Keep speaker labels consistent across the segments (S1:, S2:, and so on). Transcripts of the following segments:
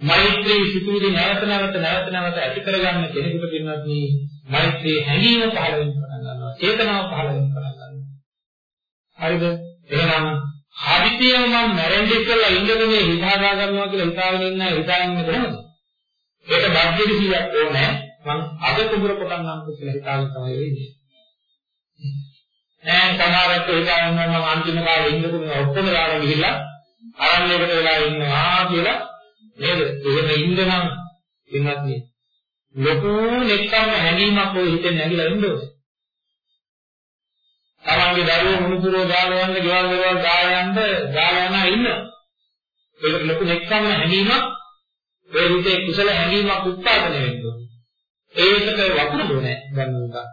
S1: මෛත්‍රී සිතුවිලි නැවත නැවත නැවත නැවත ඇති කරගන්න කෙනෙකුට පින්නත් මේ මෛත්‍රී හැඟීම පහළ වෙන්න පටන් ගන්නවා. චේතනාව පහළ වෙන්න පටන් ගන්නවා. හරිද? එහෙනම් හදිසියෙම මම මැරෙන්නේ කියලා ඉඳගෙන මේ හිතාගා ගන්නවා කියලා හිතාගෙන ඉන්න හිතාගෙන ඉන්න කොහොමද? ඒක බද්ධිසියක් ඕනේ. මම අද කුඹර පටන් ගන්නකොට කියලා හිතාගෙන තමයි වෙන්නේ. නෑ සමහරවිට හිතාගෙන මම අන්තිම කාලේ ඉන්නකොට ඔක්කොම දාලා ගිහිල්ලා අරණ්‍යයකට වෙලා ඉන්නවා කියලා නේද? එහෙම ඉඳනම් වෙනත් නේ. ලොකු නෙක්කම් හැඟීමක් ඔය හිතේ නැగిලා ඉන්න ඕනේ. තමන්ගේ දරුවෝ මුණුපුරෝ දාලා යන්න, ගෙවල් ගෙවල් දාලා යන්න, දාලා යන ඉන්නවා. ඒක ලොකු නෙක්කම් හැඟීමක් ඔය හිතේ කුසල හැඟීමක් උත්පාදනය වෙන්න ඕනේ. ඒකට වකුරු දුන්නේ ගන්නවා.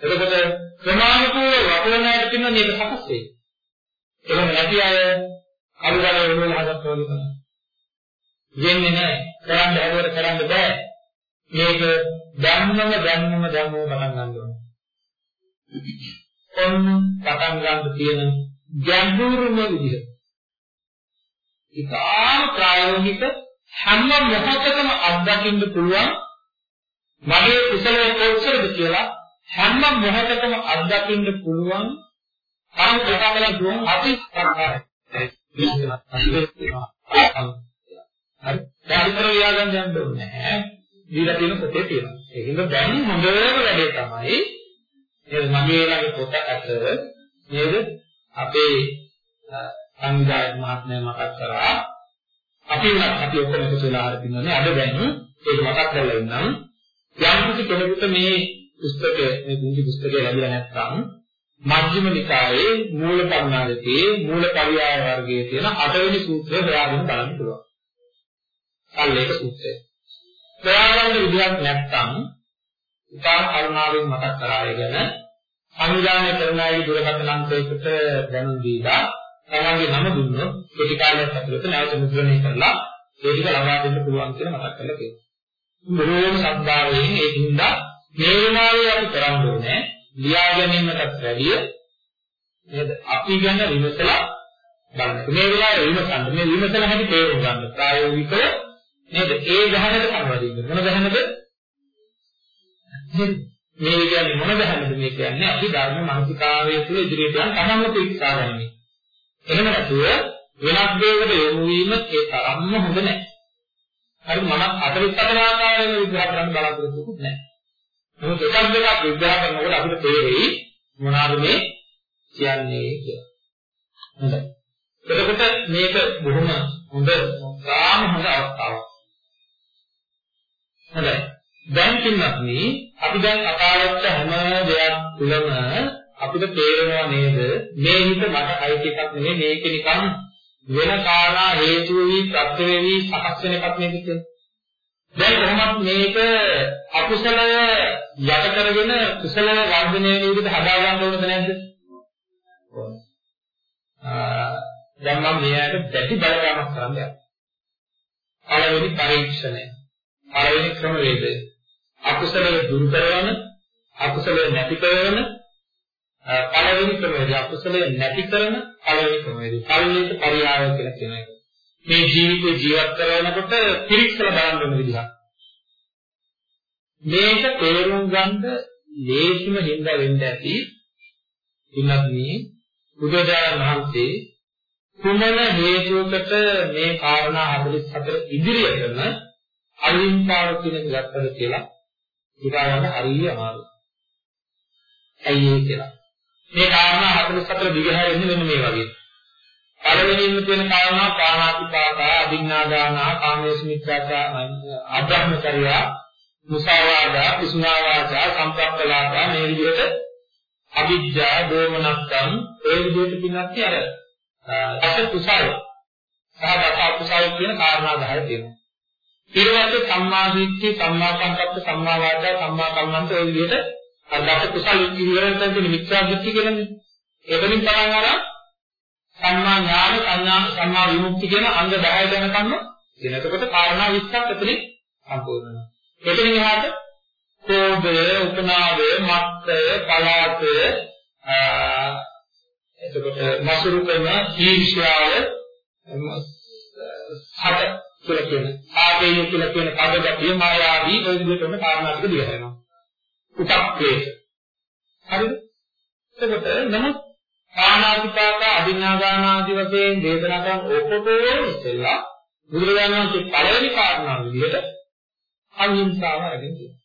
S1: එතකොට ප්‍රමාණිකව වකුරණයට කියන මේක සකස් වෙයි. එහෙම නැති අය අනුගමනය වෙන හදත් වගේ තමයි. වෙන්නේ නැහැ. කරන්න හැදුවට කරන්න බෑ. මේක ධම්මම ධම්මම ධම්මම පටන් ගන්න ඕනේ. ඔන්න පටන් ගන්න තියෙන ගැඹුරුම විදිහ. ඉතාම ප්‍රායෝගික හැම මොහොතකම අත්දකින්න පුළුවන් මගේ කුසලයේ කොච්චරද කියලා හැම මොහොතකම අත්දකින්න පුළුවන් අර ප්‍රකාශන දුන් අති සංකාරයි. හරි. දැන් අතර ව්‍යාකරණ යන්න ඕනේ නැහැ. දීලා තියෙන පොතේ තියෙනවා. ඒකෙන්ද දැන් හොඳම වැඩේ තමයි නේද මගේ ළඟ පොත අතර නේද අපේ සංවිධායක මහත්මයා මතක් කරා අපි උනත් අපි ඔක්කොම එකතු වෙලා හරි පින්නනේ අද දැන් ඒක මතක් කරලා ඉන්නම් යම් කිසි කෙනෙකුට මේ පුස්තකය මේ කුංචි පුස්තකය ලැබිලා නැත්නම් මජ්ක්‍ධිම නිකායේ මූල පරිණාමයේ මූල පරියාය වර්ගයේ තියෙන අටවෙනි සූත්‍රය හොයාගෙන බලන්න පුළුවන්. සල්ලේක සූත්‍රය. හොයාගන්න විදියක් නැත්නම් ඉතා කරුණාවෙන් මතක් කරාගෙන සංවිධානය කරන අය දුරකථන අංකයකට දැනුම් දීලා තමන්ගේ නම දුන්නොත් කෙටි කාලයක් ඇතුළත නැවත මුද්‍රණය කරලා ඒ ටික ලබා දෙන්න පුළුවන් කියලා මතක් කරලා තියෙනවා. බොහෝම ශ්‍රද්ධාවෙන් ඒකින්ද මේ වෙනාවේ අපි කරන්න ඕනේ ලියා ගැනීමකට වැඩිය නේද අපි ගැන විමසලා බලන්න. මේ වෙලාවේ විමසන්න මේ විමසන හැටි තේරුම් ගන්න ප්‍රායෝගිකව නේද ඒ ගහනට සම්බන්ධ මොන ගහනද මේ කියන්නේ මොන ගහනද මේ කියන්නේ අපි ධර්ම මානසිකාවය තුළ ඉදිරියට යන තමන්ම පිටසා ගන්නේ. එහෙම නැතුව වෙනත් දෙයකට යොමු වීම ඒ තරම්ම හොඳ නැහැ. හරි මම අතරින් අතර ආකාරයෙන් විග්‍රහ කරන්න බලාපොරොත්තු නැහැ. මොකද එකක් දෙකක් විග්‍රහ කරනකොට අපිට තේරෙයි මොනවාද මේ කියන්නේ කියලා. හොඳයි. එතකොට මේක බොහොම හොඳ ගාම හොඳ අවස්ථාවක්. හොඳයි. දැන් කින්නත් මේ අපි දැන් කතාවට හැම දෙයක් තුළම අපිට තේරෙනවා නේද මේ හිත මට අයිති එකක් නෙමෙයි මේක නිකන් වෙන කාරණා හේතු වෙවි ප්‍රත්‍ය වෙවි සකස් වෙන එකක් නේද කියලා. දැන් කොහොමද මේක අකුසලය යට කරගෙන කුසලය වර්ධනය වෙන විදිහට හදා ගන්න ඕනද නැද්ද? දැන් මම මෙයාට දැටි බලපෑමක් කරන්න යනවා. පළවෙනි පරීක්ෂණය. පළවෙනි ක්‍රමවේදය. අකුසලය දුරු කරන අකුසලය නැති කරන පළවෙනි ක්‍රමවේදය අකුසලය නැති කරන පළවෙනි ක්‍රමවේදය. පළවෙනිට පරියාය කියලා කියන එක. මේ ජීවිතේ ජීවත් කරනකොට පිරික්සලා බලන්න ඕන විදිහක්. මේක තේරුම් ගන්න ලේසිම හින්දා වෙන්න ඇති ඉන්නත් මේ බුදුරජාණන් වහන්සේ කුමන හේතුවකට මේ කාරණා 44 ඉදිරියටම අලින්පාව කියන එක ගත්තද කියලා හිතා ගන්න හරිය අමාරුයි. ඇයි ඒ කියලා. මේ කාරණා 44 විග්‍රහය වෙන්නේ මෙන්න මේ වගේ. පළවෙනිම තියෙන කාරණා ප්‍රාණාතිපාතා, අදින්නාදානා, කාමේශමිත්‍යාචා, අබ්‍රහ්මචර්යා, මුසාවාදා, කුසුනාවාචා, සම්ප්‍රප්තලාපා මේ විදිහට අවිජ්ජා, දෝමනස්සම් ඒ විදිහට පින්නත් අර අස කුසල සහ දස අකුසල කියන කාරණා 10 තියෙනවා. ඊළඟට සම්මා දිට්ඨි, සම්මා සංකප්ප, සම්මා වාචා, සම්මා කම්මන්ත ඒ විදිහට අර දස කුසල ඉවරෙන් තියෙන මිත්‍යා දිට්ඨි කියලානේ. එතනින් පටන් අරන් සම්මා ඥාන, සංඥා, සම්මා විමුක්ති කියන අංග 10 දැනගන්න. එන එතකොට කාරණා 20ක් එතනින් සම්පූර්ණ වෙනවා. එතනින් එහාට කෝපය, උපනාවය, මත්තය, පලාතය, එතකොට මසුරුකම, ඊර්ෂ්‍යාව, හට කියලා කියන ආපේය කියලා කියන පදගතිය මායාවී ඔය විදිහටම කාරණා ටික දිහරනවා. උපක්‍රේත. හරිද? එතකොට නමුත් ආනාතිපාත අදිනාගානාදී වශයෙන් දේශනා කරන ඔක්කොටම ඉස්සෙල්ලා බුදුරජාණන් වහන්සේ පළවෙනි කාරණාව විදිහට අහිංසාව අරගෙන තියෙනවා.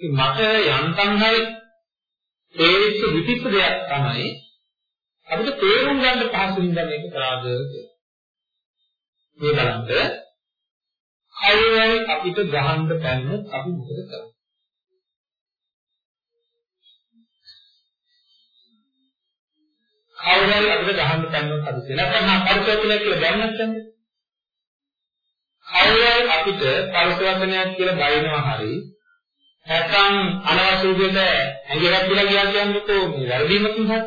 S1: මට යන්තම් හරි තේරිච්ච විචිත්‍ර දෙයක් තමයි අපිට තේරුම් ගන්න පහසු හින්දා මේක කරාද කියලා. මේ බලන්න කයවයි අපිට ගහන්න බැන්නොත් අපි මොකද කරන්නේ? කවුරුහරි අපිට ගහන්න බැන්නොත් අපි කියලා නැත්නම් පරිසවචනයක් කියලා දැන්නත් නැහැ. කවුරුහරි අපිට පරිසවචනයක් කියලා බයිනවා හරි නැත්නම් අනවශ්‍ය විදිහට ඇඟිලක් කියලා කියා කියන්නකෝ මේ වැරදීමකින් හරි.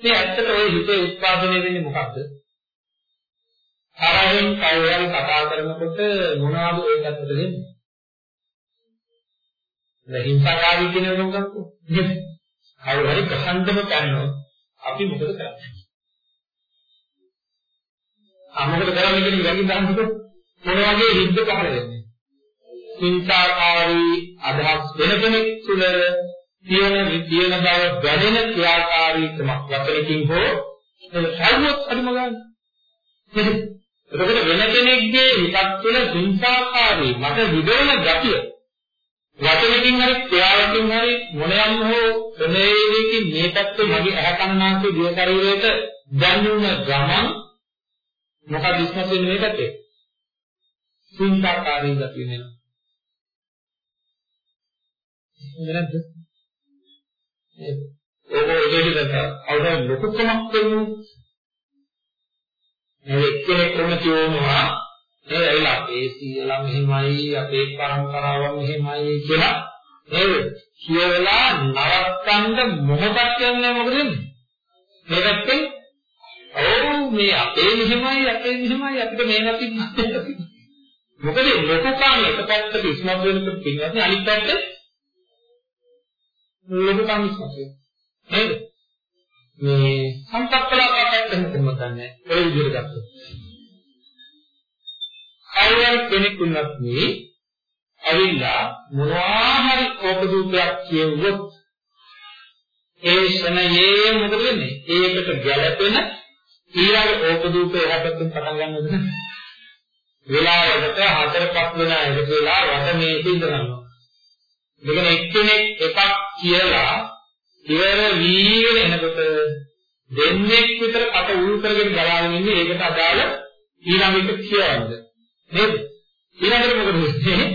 S1: මේ ඇත්තට ඔය හිතේ උත්පාදනය වෙන්නේ මොකක්ද? තරහින් කවුරුහරි කතා කරනකොට මොනවද ඒ පැත්තට දෙන්නේ? දැන් හිංසාකාරී කියන එක මොකක්ද? කවුරු හරි ප්‍රසන්නම කරනවා අපි මොකද කරන්නේ? ආ මොකද කරන්නේ කියන එක ගැන දන්නකො මොන වගේ හිද්ද පහළ වෙන්නේ? හිංසාකාරී අදහස් වෙන කෙනෙක් තුළ තියෙන තියෙන බව වැඩෙන ක්‍රියාකාරීකමක් වචනකින් හෝ ඒක සල්වොත් අදිම ගන්න. එතකොට වෙන කෙනෙක්ගේ හිතක් තුළ හිංසාකාරී මට විදවන ගතිය වචනකින් හරි ක්‍රියාවකින් හරි මොනියම් හෝ ප්‍රමේයයකින් මේ පැත්තේ මගේ ඇහැකන්නාසේ දිය ශරීරයට දැනුම ගමන් මොකද ඉස්මතු වෙන්නේ මේ පැත්තේ? සින්තාකාරී ගතිය වෙනවා. නේද? ඒක ඒකෙදිට අවුරුදු ලොකුකමක් වෙන්නේ. මේ එක්කෙනෙක් වුණ කියනවා ඒ ඇවිල්ලා අපේ සීයලා මෙහෙමයි අපේ පරම්පරාව මෙහෙමයි කියලා. නේද? කියවලා නවත්තන්න මොහොතක් යන්නේ මොකද වෙන්නේ? මේ පැත්තෙන් ඔව් මේ අපේ මෙහෙමයි අපේ මෙහෙමයි අපිට මේවා තිබුණා මොකද ලොකුකම් එක පැත්තක ඉස්මතු වෙනකොට පින්වත්නි අනිත් පැත්ත ලොකුකම් ඉස්මතු වෙනවා. නේද? මේ සම්පත්තලාපකට කොහොමද දන්නේ ඔය විදිහට ගත්තොත් කවුරුහරි කෙනෙක් වුණත් මේ ඇවිල්ලා මොනවා හරි ඕපදූපයක් කියවුවොත් ඒ ශනයේ මොකද වෙන්නේ? ඒකට ගැළපෙන ඊළඟ ඕපදූපේ හැපෙන්න පටන් ගන්නවද? වෙලාවකට හතර පහ වෙනා එකතු වෙලා රට මේකේ ඉඳනවා. මෙතන එක්කෙනෙක් එකක් කියලා ඉවර වීගෙන එනකොට දෙන්නෙක් විතර කට උල් කරගෙන බලාගෙන ඉන්නේ ඒකට අදාළ ඊළඟ එක කියවන්නේ. නේද? ඊළඟට මොකද වෙන්නේ?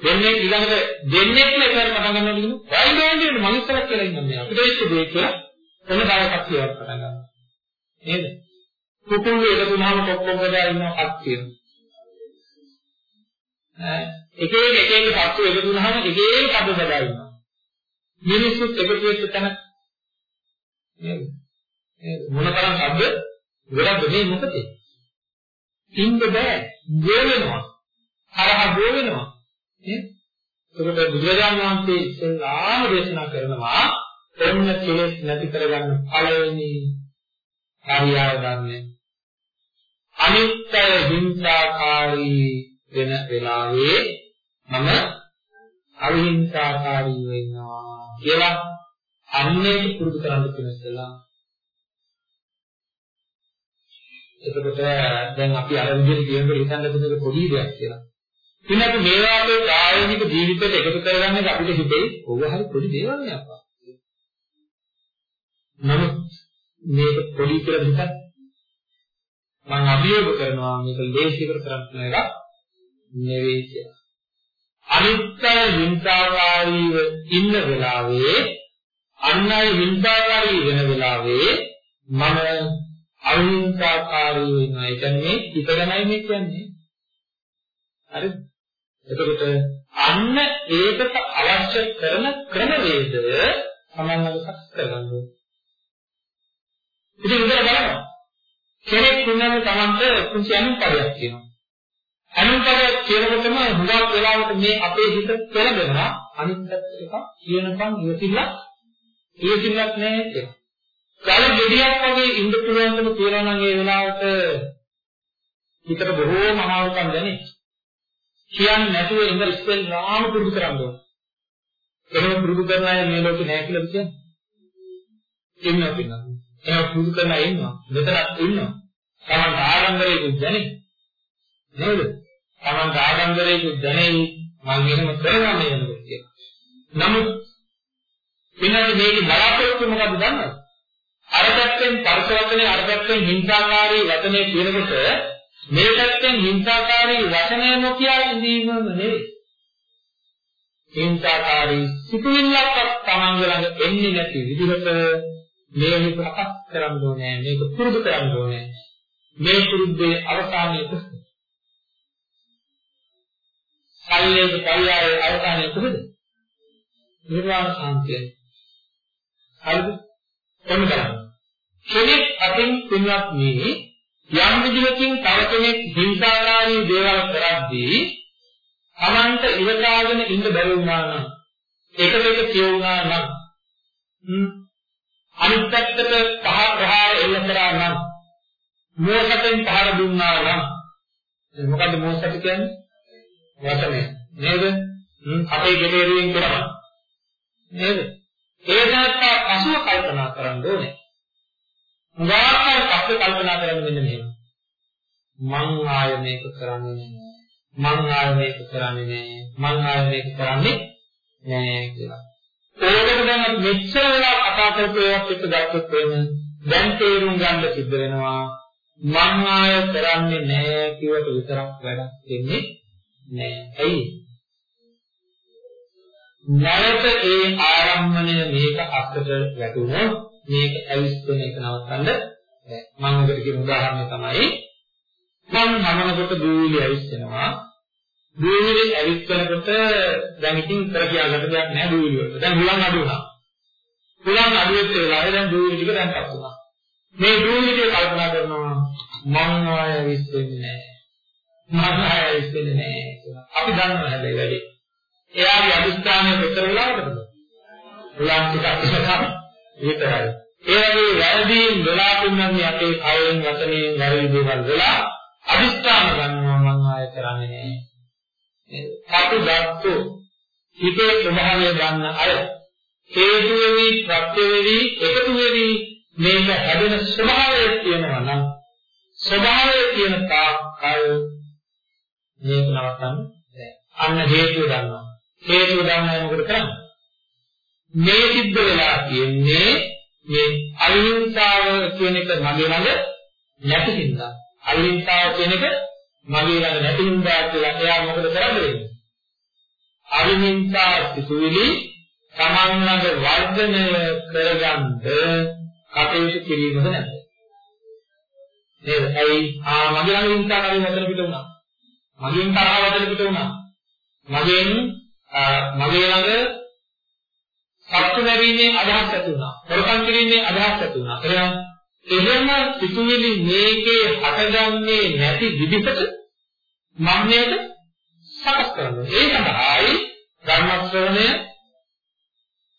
S1: දෙන්නේ ඊළඟට දෙන්නේම එකවර පටන් ගන්නවා කියන්නේ වයින් ගන්නේ මම ඉස්සරහ කියලා ඉන්නේ අපිට ඒක දෙයක් කියලා එන්න දවසක් කියලා පටන් ගන්නවා. නේද? කුකුල් එකතුනහම කොක්කොම් ගදා ඉන්නවා කට්ටිය. එක එක එක එක සත්තු එකතුනහම එක එක කඩ ගදා ඉන්නවා. මිනිස්සුත් එකතු වෙච්ච තැන නේද? මොනතරම් ශබ්ද ගොඩක් මේ මොකද? ඉන්න බෑ. ගෝ වෙනවා හරහ ගෝ වෙනවා නේද ඒකට බුදුරජාණන් වහන්සේ ඉස්සෙල්ලාම දේශනා කරනවා එන්න කෙලෙස් නැති කරගන්න පළවෙනි කාර්යය ගන්න අනිත්‍ය හිංසාකාරී වෙන වෙලාවේ මම අවිහිංසාකාරී වෙනවා. කියලා අන්නේ පුරුදු කරන්න කියන ඉස්සෙල්ලා එතකොට දැන් අපි අර විදිහට කියනකොට හිතන්න දෙන්නේ පොඩි දෙයක් කියලා. ඉතින් මේ වාගේ ප්‍රායෝගික ජීවිතයට එකතු කරගන්නේ අපිට හිතේ ඔව හරි පොඩි දේවල් නේ අප්පා. නමුත් මේක පොඩි කියලා හිතත් මම අභියෝග කරනවා මේක ලේසියකට කරන්න එක නෙවෙයි කියලා. අනිත්‍ය හිංසාකාරීව ඉන්න වෙලාවේ අන්නයි හිංසාකාරී වෙන වෙලාවේ මම අහිංසාකාරී වෙනවා. ඒ කියන්නේ හිත ගැනයි මේ කියන්නේ. හරිද? එතකොට අන්න ඒකට අවශ්‍ය කරන ක්‍රමවේද සමන්වල සකස් කරගන්න ඕනේ. ඉතින් උදේ බලන්න. කෙනෙක් තුනම Tamanට කුංචි අනුපරයක් කියනවා. අනුපරයක් කියනකොටම හුඟක් වෙලාවට මේ අපේ හිත පෙරදෙනවා අනිත් පැත්තට එකක් කියනකම් ඉවතිලා ඉවතිලක් නැහැ කියලා. ගල ගෙඩියක් වගේ ඉන්න පුළුවන්කම තියනවා නම් ඒ වෙලාවට හිතට බොහෝම අමාරුකම් දැනේ. කියන්නේ නැතුව ඉඳ ඉස්සෙල්ලාම පුරුදු කරන්න ඕන. එහෙම පුරුදු කරන අය මේ ලෝකේ නැහැ කියලා කියන්නේ. ඉන්නවා පින්නා. එහෙම පුරුදු කරන අය ඉන්නවා. මෙතනත් ඉන්නවා. තමන්ට ආරම්භයේදී දැනේ. නේද? තමන්ට ආරම්භයේදී දැනේ මම එහෙම කරගන්න යනවා කියලා. නමුත් පින්නන්නේ මේකේ බලාපොරොත්තු මොකද්ද දන්නවද? අර පැත්තෙන් පරිසවචනේ අර පැත්තෙන් හිංසාකාරී වචනේ කියනකොට මේ පැත්තෙන් හිංසාකාරී වචනය නොකිය ඉඳීමම නෙවෙයි. හිංසාකාරී සිතුවිල්ලක්වත් Tamange ළඟ එන්නේ නැති විදිහට මේක අපස් කරන්න ඕනේ මේක පුරුදු කරන්න ඕනේ මේ පුරුද්දේ අවසානයේ කොහොමද? සල්ලේක පරියායේ අවසානයේ කොහොමද? නිර්වාණ සාන්තිය. හරිද? කොහොමද කරන්නේ? කෙනෙක් අතින් පින්වත් මේ යම් විදිහකින් තව කෙනෙක් හිංසාකාරී දේවල් කරද්දී Tamanta ඉවතාගෙන ඉන්න බැරි වුණා නම් එකට එක කියුණා නම් අනිත් පැත්තට පහ ප්‍රහාර එල්ල කරා නම් මෝසයෙන් පහර දුන්නා නම් මොකද්ද මෝසට කියන්නේ? වචනය නේද? අපේ ගෙදරින් කරා නේද? ඒ නැත්නම් අසුව කල්පනා කරන්න ඕනේ. උදාහරණයක් පස්සේ කල්පනා කරන්න මෙන්න මෙහෙම. මං ආය මේක කරන්නේ නෑ. මං ආය මේක කරන්නේ නෑ. මං ආය මේක කරන්නේ නෑ කියලා. ඒකට දැන් මෙච්චර වෙලා කතා කරපු ඒවාත් එක්ක ගත්තොත් එහෙම දැන් තේරුම් ගන්න සිද්ධ වෙනවා මං ආය කරන්නේ නෑ කියවට විතරක් වැඩක් වෙන්නේ නෑ. ඇයි? නැවත ඒ ආරම්භණය මේක අත්තට වැටුණොත් මේක ඇවිස්සෙන එක නවත්තන්න බෑ. මම ඔබට කියන උදාහරණය තමයි මම නමනකොට දූවිලි ඇවිස්සෙනවා. දූවිලි ඇවිස්සනකොට දැන් ඉතින් කර කියාගන්න දෙයක් නෑ දූවිලි වලට. දැන් හුලං අඩු වුණා. හුලං අඩු වෙච්ච වෙලාවේ දැන් දූවිලි ටික දැන් පස් වුණා. මේ දූවිලි ටික කල්පනා කරනවා මං ආය ඇවිස්සෙන්නේ නෑ. මං ආය ඇවිස්සෙන්නේ නෑ කියලා. අපි දන්නවා හැබැයි වැඩි. එයාගේ අදිස්ථානය මෙතන වෙලාවකටද? හුලං ටිකක් ඉස්සරහට විතරයි. ඒ වගේ වැරදීම් වෙලා තුනන්නේ අපේ කයෙන් වචනයෙන් වැරදි දේවල් වෙලා අදිස්ථාන ගන්නවා මම ආය කරන්නේ නෑ. සතු දත්තු හිතේ ස්වභාවය ගන්න අය හේතු වෙවි ප්‍රත්‍ය වෙවි එකතු වෙවි මේක හැදෙන ස්වභාවය තියෙනවා නම් ස්වභාවය තියෙන තාක් කල් මේක නවත්තන්න බැහැ. අන්න හේතුව දන්නවා. හේතුව දන්නයි මොකද කරන්නේ? මේ සිද්ධ වෙලා තියෙන්නේ මේ අවිහිංසාව කියන එක මගේ ළඟ නැති හින්දා. අවිහිංසාව කියන එක මගේ ළඟ නැති හින්දා කියලා එයා මොකද කරන්නේ? අවිහිංසා සිතුවිලි තමන් ළඟ වර්ධනය කරගන්න කටයුතු කිරීමද නැද්ද? නේද? ඇයි? ආ මගේ ළඟ හිංසා කරේ වචන පිට වුණා. මගෙන් තරහ වචන පිට වුණා. මගෙන් මගේ ළඟ සත්‍ය ලැබීමේ අදහස් ඇති වුණා. හොරකම් කිරීමේ අදහස් ඇති වුණා. එහෙනම් එහෙම සිතුවිලි මේකේ හටගන්නේ නැති විදිහට මම මේක සකස් කරනවා. ඒ සඳහායි ධර්ම ශ්‍රවණය,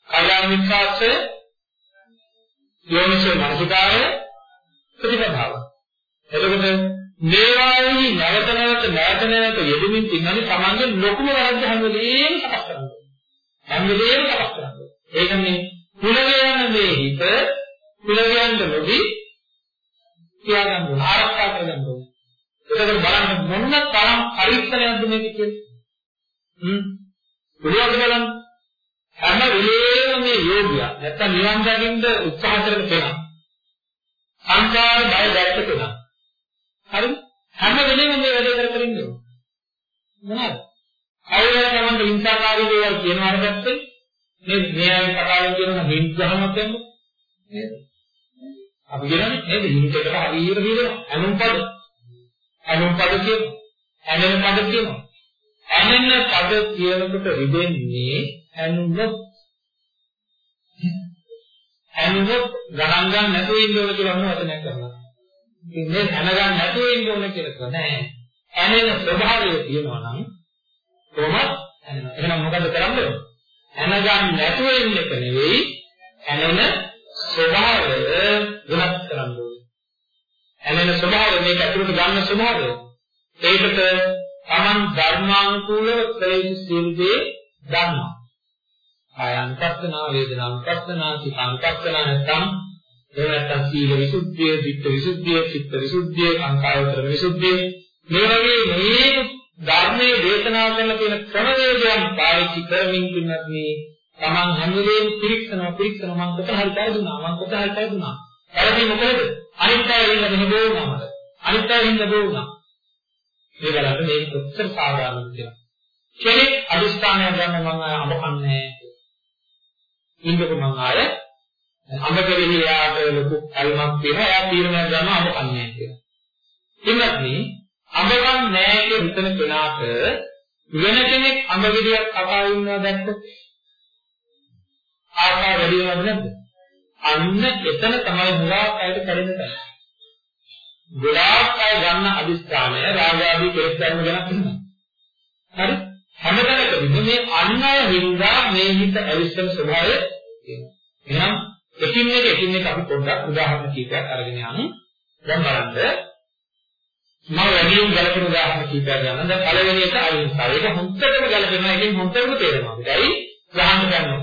S1: කල්‍යාණ මිත්‍රාශ්‍රය, යෝනිසෝ මනසිකාරය ප්‍රතිපදාව. එතකොට මේවායි නැවත නැවත නැවත නැවත යෙදෙමින් ඉන්නනේ තමන්ගේ ලොකුම වැරද්ද හැම වෙලේම සකස් කරනවා. හැම වෙලේම සකස් කරනවා. ඒක මේ කුලගෙන මේ හිත කුලගෙන නොදී තියාගන්න ඕන ආරක්ෂා කරගන්න ඕන. ඒකද බලන්න මොන තරම් පරිස්සමයක්ද මේක කියන්නේ. හ්ම්. පුළුවන් බලන්න. හැම වෙලේම මේ යෝගියා නැත්තම් නිවන් දකින්න උත්සාහ කරන කෙනා. සංකාර බය දැක්ක කෙනා. හරිද? හැම වෙලේම මේ වැඩේ කර කර ඉන්නවා. මොනවාද? අයවැය තමයි හිංසාකාරී දේවල් කියනවාට පස්සේ නේද? මේ අය කතාවෙන් කියන හිංස ගහනක් කියන්නේ නේද? අපි කියන්නේ නේද? හිංසකට හරියට කියනවා. අනුන් පද. අනුන් පද කියනවා. ඇනෙන පද කියනවා. ඇනෙන පද කියනකොට රිදෙන්නේ ඇනුනොත් ඇනුනොත් ගණන් ගන්න නැතුව ඉන්න ඕන කියලා මොන වචනයක් කරනවා. ඉතින් මේ ඇන ගන්න නැතුව ඉන්න ඕන කියලා කිව්වා නෑ. ඇනෙන ස්වභාවය තියෙනවා නම් කොහොමද ඇනෙනවා. එහෙනම් මොකද කරන්නේ? ඇනගන්න නැතුව ඉන්න එක නෙවෙයි ඇනෙන ස්වභාවය වෙනස් කරන්න ඕනේ. ඇනෙන ස්වභාවය මේක ඇතුළට ගන්න ස්වභාවය ඒකට Taman ධර්මානුකූලව කළ යුතු සියලු දේ දන්නවා. කායानुපස්සනා, වේදනානුපස්සනා, චිත්තානුපස්සනා නැත්නම් එහෙම නැත්නම් සීල විසුද්ධිය, ධිට්ඨ විසුද්ධිය, චිත්ත විසුද්ධිය, සංකායතර විසුද්ධිය මේ වගේ මේ ධර්මයේ දේශනා කරන තියෙන ක්‍රමවේදයන් පාවිච්චි කරමින් පින්නත් මේ Taman හැම වෙලේම පිරික්සනවා පිරික්සනවා මම කොට හරි පැහැදුනා මම කොට හරි පැහැදුනා. පැහැදිලි මොකද? අනිත් අය ඉන්න මෙහෙ බෝනමද? අනිත් අය ඉන්න බෝනා. මේ බලන්න මේක කොච්චර සාධාරණද කියලා. කෙනෙක් අදිස්ථානයක් ගන්න මම අඹ කන්නේ ඉන්නකො මං ආය අඹ කෙරෙහි යාට ලොකු කල්මක් තියෙනවා එයා තීරණයක් ගන්නවා අඹ කන්නේ කියලා. ඉන්නත් මේ අඹ කන්නේ කියලා හිතන කෙනාට වෙන කෙනෙක් අඹ ගෙඩියක් කපා ඉන්නවා දැක්කොත් ආශාව වැඩි වෙනවද නැද්ද? අන්න එතන තමයි හුඟක් අයට කැඩෙන තැන. ගොඩාක් අය ගන්න අදිස්ථානය රාගාදී කෙලෙස් ධර්ම ගැන කියනවා. හරි? හැමතැනකදීම මේ අන් අය හින්දා මේ හිත ඇවිස්සන ස්වභාවය තියෙනවා. එහෙනම් එකින් එක එකින් එක අපි පොඩ්ඩක් උදාහරණ කීපයක් අරගෙන යමු. දැන් බලන්න මම වැඩියෙන් ගැලපෙන උදාහරණ කීපයක් ගන්න. දැන් පළවෙනි එක අහිංසාව. ඒක හොඳටම ගැලපෙනවා. ඒකෙන් හොඳටම තේරෙනවා. ඒකයි ගහන්න ගන්නවා.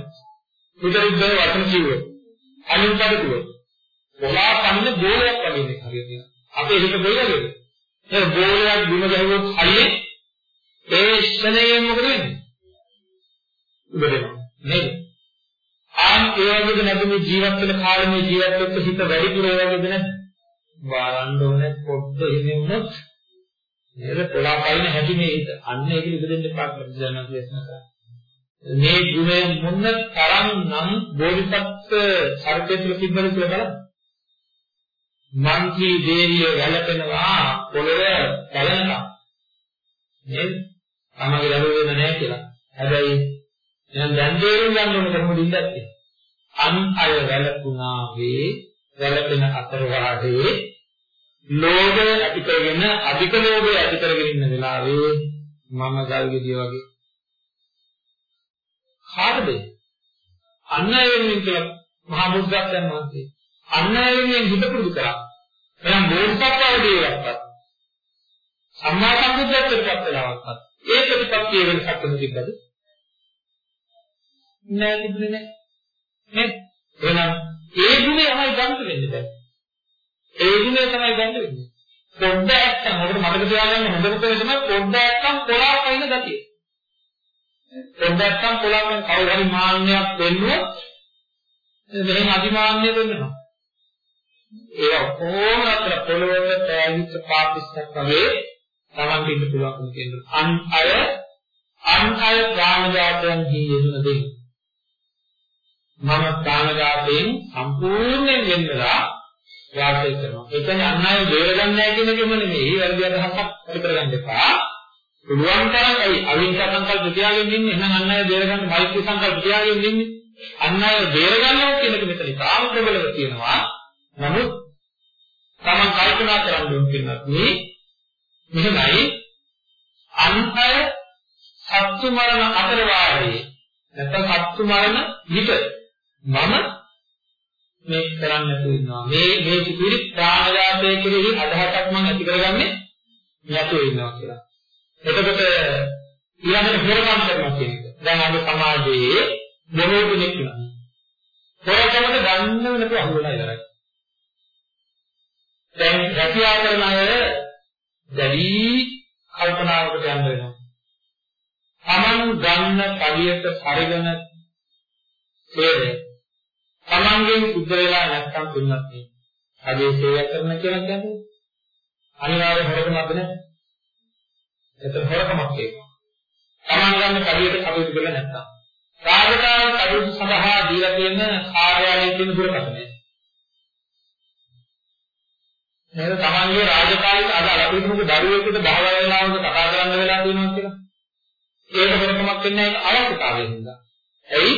S1: විතරිද්ද වචන කිව්වොත් අනිත් පද කිව්වොත් මොලා කන්නේ බෝලයක් වගේ නේ හරියට. අපේ හිත බෝලයද? ඒ බෝලයක් බිම ගැහුවොත් හරියේ ඒ ශ්‍රණයෙන් මොකද වෙන්නේ? උබදෙනවා. නේද? ආන් ඒ වගේද නැද්ද මේ ජීවත් වෙන කාලේ මේ ජීවත් වෙච්ච හිත වැඩිපුර ඒ වගේද නැද්ද? වාරන්න ඕනේ පොඩ්ඩ එහෙම වුණොත් නේද? පොළාපයින් හැටි මේ හිත. අන්න ඒක ඉබදෙන්න පාඩම් දැනන දේශනා කරා. මේ ගුණය මොන තරම් නම් බෝධිසත්ව සර්පය තුල තිබ්බද කියලා බලන්න. මන්ත්‍රී දේවිය වැළපෙනවා පොළව පැලෙනවා. නේද? තමගේ දරුවෝ වෙන නැහැ කියලා. හැබැයි එහෙනම් දැන් තේරුම් ගන්න ඕනේ කොහොමද ඉඳන්නේ? අන් අය වැළපුණා වේ වැළපෙන අතර වාදේ ලෝභය ඇති කරගෙන අධික ලෝභය ඇති කරගෙන ඉන්න වෙලාවේ මම ගල් ගෙඩිය වගේ කාටද? අන් අය වෙනුවෙන් කියලා මහා බුද්ධත්වයන් වහන්සේ අන් අය වෙනුවෙන් හිත පුරුදු කරා. එහෙනම් බෝධිසත්වව දේවත්පත් සම්මා සම්බුද්ධත්වයට පත් වෙනවක්වත් ඒ ප්‍රතිපත්තිය වෙනසක් තිබුණද? නෑ තිබුණේ නෑ. නේද? එහෙනම් ඒ ගුණය තමයි ගන්න වෙන්නේ දැන්. ඒ ගුණය තමයි ගන්න වෙන්නේ. පොඩ්ඩක් නැත්තම් අපිට මතක තියාගන්න හොඳම තේ තමයි පොඩ්ඩක් නැත්තම් පොළාව පයින් ගතිය. පොඩ්ඩක් නැත්තම් පොළාව පයින් කවුරු හරි මාන්නයක් වෙන්නුවොත් මෙහෙම අදිමාන්නය වෙන්නවා. ඒ ඔක්කොම අතර පොළොවේ පෑගිච්ච පාටිස්සක් වගේ තමන්ට ඉන්න පුළුවන්කම තියෙනවා. අන් අය අන් අය ප්‍රාණඝාතයන් හියෙන්න දෙන්න. මම ප්‍රාණඝාතයෙන් සම්පූර්ණයෙන් වෙන්නලා වාසය කරනවා. ඒ කියන්නේ අන් අය බේරගන්නේ නැහැ කියන එකම නෙමෙයි. වැරදි අදහසක් ඇති කරගන්න එපා. පුළුවන් තරම් ඇයි අවිංසා සංකල්ප තියාගෙන ඉන්නේ. එහෙනම් අන් අය බේරගන්න මෛත්‍රී සංකල්ප තියාගෙන ඉන්නේ. අන් අය බේරගන්නවා කියන එක මෙතන ඉතාම ප්‍රබලව තියෙනවා. නමුත් Taman කල්පනා කරන්න ඕන කියනත් මේ මෙහෙමයි අන්තය සත්තු මරණ අතර වාරයේ නැත්නම් සත්තු මරණ විට මම මේ කරන්න නැතුව ඉන්නවා මේ මේ පිළිත් ප්‍රාණඝාතය කෙරෙහි අදහසක් මම ඇති කරගන්නේ නැතුව ඉන්නවා කියලා. එතකොට ඊළඟට හොරකම් කරනවා කියන එක. දැන් අද සමාජයේ බොහෝ දෙනෙක් ඉන්නවා. හොරකමට ගන්නව නැතුව අහුවෙලා ඉවරයි. දැන් රැකියාව කරන අය දැඩි කල්පනාවකට යන්න වෙනවා. Taman ගන්න කලියට පරිගණ සේවය. Tamanගෙන් සුද්ධ වෙලා නැත්තම් තුනක් නේ. අදේ සේවය කරන කියලා කියන්නේ අනිවාර්ය හොරකමක් නෑ. එතන හොරකමක් ඒක. Taman ගන්න කලියට කටයුතු කරලා නැත්තම්. රාජකාරී කටයුතු සඳහා දීලා තියෙන කාර්යාලයේ තියෙන දුරකථනය. නේද තමන්ගේ රාජකාරියට අදාළ අපි හිතමු දරුවෙකුට බහල වෙලාවක කතා කරන්න වෙලා තියෙනවා කියලා. ඒක වෙනකමක් වෙන්නේ නැහැ අවශ්‍යතාවයෙන් හින්දා. එයි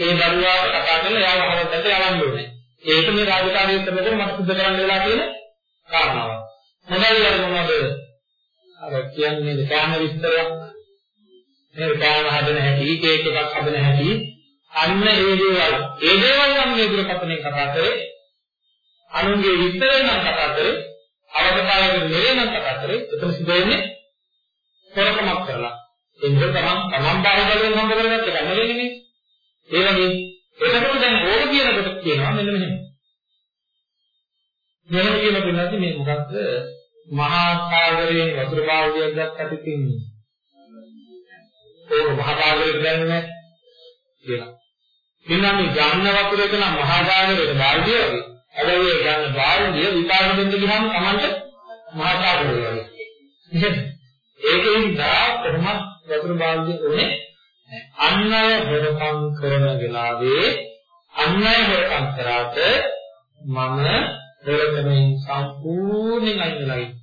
S1: ඒ දරුවාට කතා කරලා එයාව හරකට යවන්න ඕනේ. ඒක මේ රාජකාරිය කරනකොට මට සිද්ධ කරන්න වෙලා තියෙන කාරණාවක්. මොනවද අර මොනවද? අර කියන්නේ කාම විස්තරයක්. මේ කාම හදන හැටි, කේක් එකක් හදන හැටි අන්න ඒ දේවල්. ඒ දේවල් නම් මේ දුරකථනයෙන් කතා කරේ අනුන්ගේ විස්තරය නම් කතා කරේ අවබෝධයක නෙවෙයි නම් කතා කරේ එතන සිද්ධ වෙන්නේ පෙරකමක් කරලා ඒක තමයි තමන් බාහිරයෙන් හම්බ කරගත්ත එක නෙවෙයි ඒ වගේ එතකොට දැන් ඕක කියනකොට කියනවා මෙන්න මෙහෙම මෙහෙම කියන කෙනාට මේ මොකක්ද මහා සාගරයේ වතුර භාවයක් ගත්තට තින්නේ ඒක මහා සාගරයට දැනෙන්නේ නැහැ කියලා. එන්නම් මේ ගන්න වතුර එක නම් මහා සාගරයට බාල්දිය වගේ. හැබැයි ඒ ගන්න බාල්දිය විපාක දෙන්න ගියාම Tamanට මහා සාගරය වගේ. ඒකෙන් දා කොහොමද වතුර බාල්දිය උනේ අන්නය හොරකම් කරන වෙලාවේ අන්නය හොරකම් කරාට මම හොරකමෙන් සම්පූර්ණයෙන් අයින් වෙලා ඉන්නවා.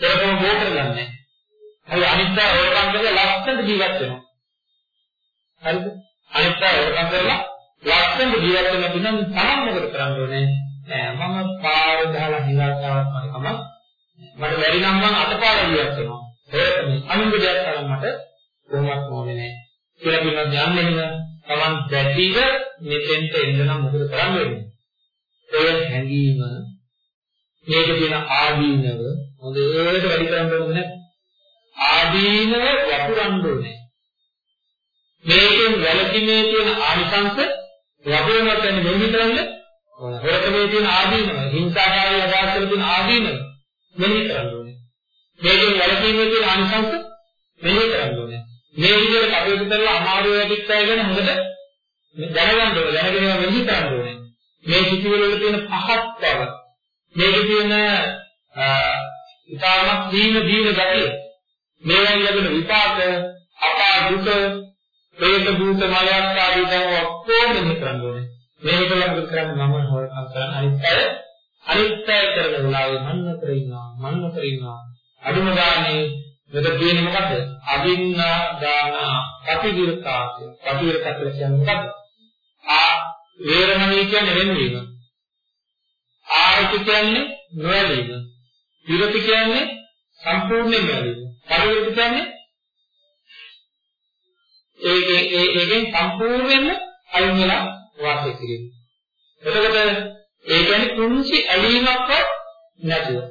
S1: ඒකම මොකද ගන්නෑ. හරි අනිත් අය හොරකම් කරලා ලස්සනට ජීවත් වෙනවා. හරිද? අනිත් අය හොරකම් කරලා ලස්සනට ජීවත් වෙන බිනම් තරම් මොකද කරන්න ඕනේ? නෑ මම පාර දාලා හිලාතාවක් මට කමක් මට බැරි නම් මම අතපාර ජීවත් වෙනවා. හොරකම අනුන්ගේ දෙයක් කරන් මට කොහොමත් ඕනේ නෑ. කියලා කියනවා යන්නේ එහෙම Taman දැඩිව මෙතෙන්ට එන්න නම් මොකද කරන්න වෙන්නේ? ඔය හැඟීම මේක තියෙන ආදීනව හොඳට වැඩි කරන්න ඕනේ නැහැ. ආදීනව වපුරන්න ඕනේ. මේකෙන් වැළකීමේ තියෙන ආනිසංස වපුරනවත් යන මෙන්න කරන්න හොරකමේ තියෙන ආදීනව, හිංසාකාරී අදහස් වල තියෙන ආදීනව මෙන්න කරන්න ඕනේ. මේකෙන් වැළකීමේ තියෙන ආනිසංස මෙන්න කරන්න ඕනේ. මේ විදිහට කටයුතු කරලා අමාරු වෙච්ච අය ගැන හොඳට දැනගන්න ඕනේ. දැනගෙන මෙන්න කරන්න ඕනේ. මේ සිතුවිලි වල තියෙන පහත් බව. මේකේ තියෙන ඉතාමත් දීන දීන ගතිය මේවෙන් ලැබෙන විපාක අපා දුක ප්‍රේත භූත මායාවක් ආදී දව ඔක්කොම කරන්න ඕනේ. මේක ළඟ කරන්නේ මම හොරකම් කරන අනිත් අය. අනිත් අය කරන වෙලාවේ මන්න කර ඉන්නවා මන්න කර ඉන්නවා. අදුම ගානේ මෙතන කියන්නේ මොකද්ද? අදින්නා දාන පටිවිරතා කියන පටිවිරතා කියලා කියන්නේ මොකද්ද? ආ වේරමණී කියන්නේ වෙන්වීම. ආරති කියන්නේ නොයලීම විරති කියන්නේ සම්පූර්ණයෙන් නොයලීම පරිවිරති කියන්නේ ඒකේ ඒ ඒකෙන් සම්පූර්ණයෙන්ම අයින් වෙලා වාසය කිරීම. එතකොට ඒ කියන්නේ කුංචි ඇලීමක්වත් නැතුව.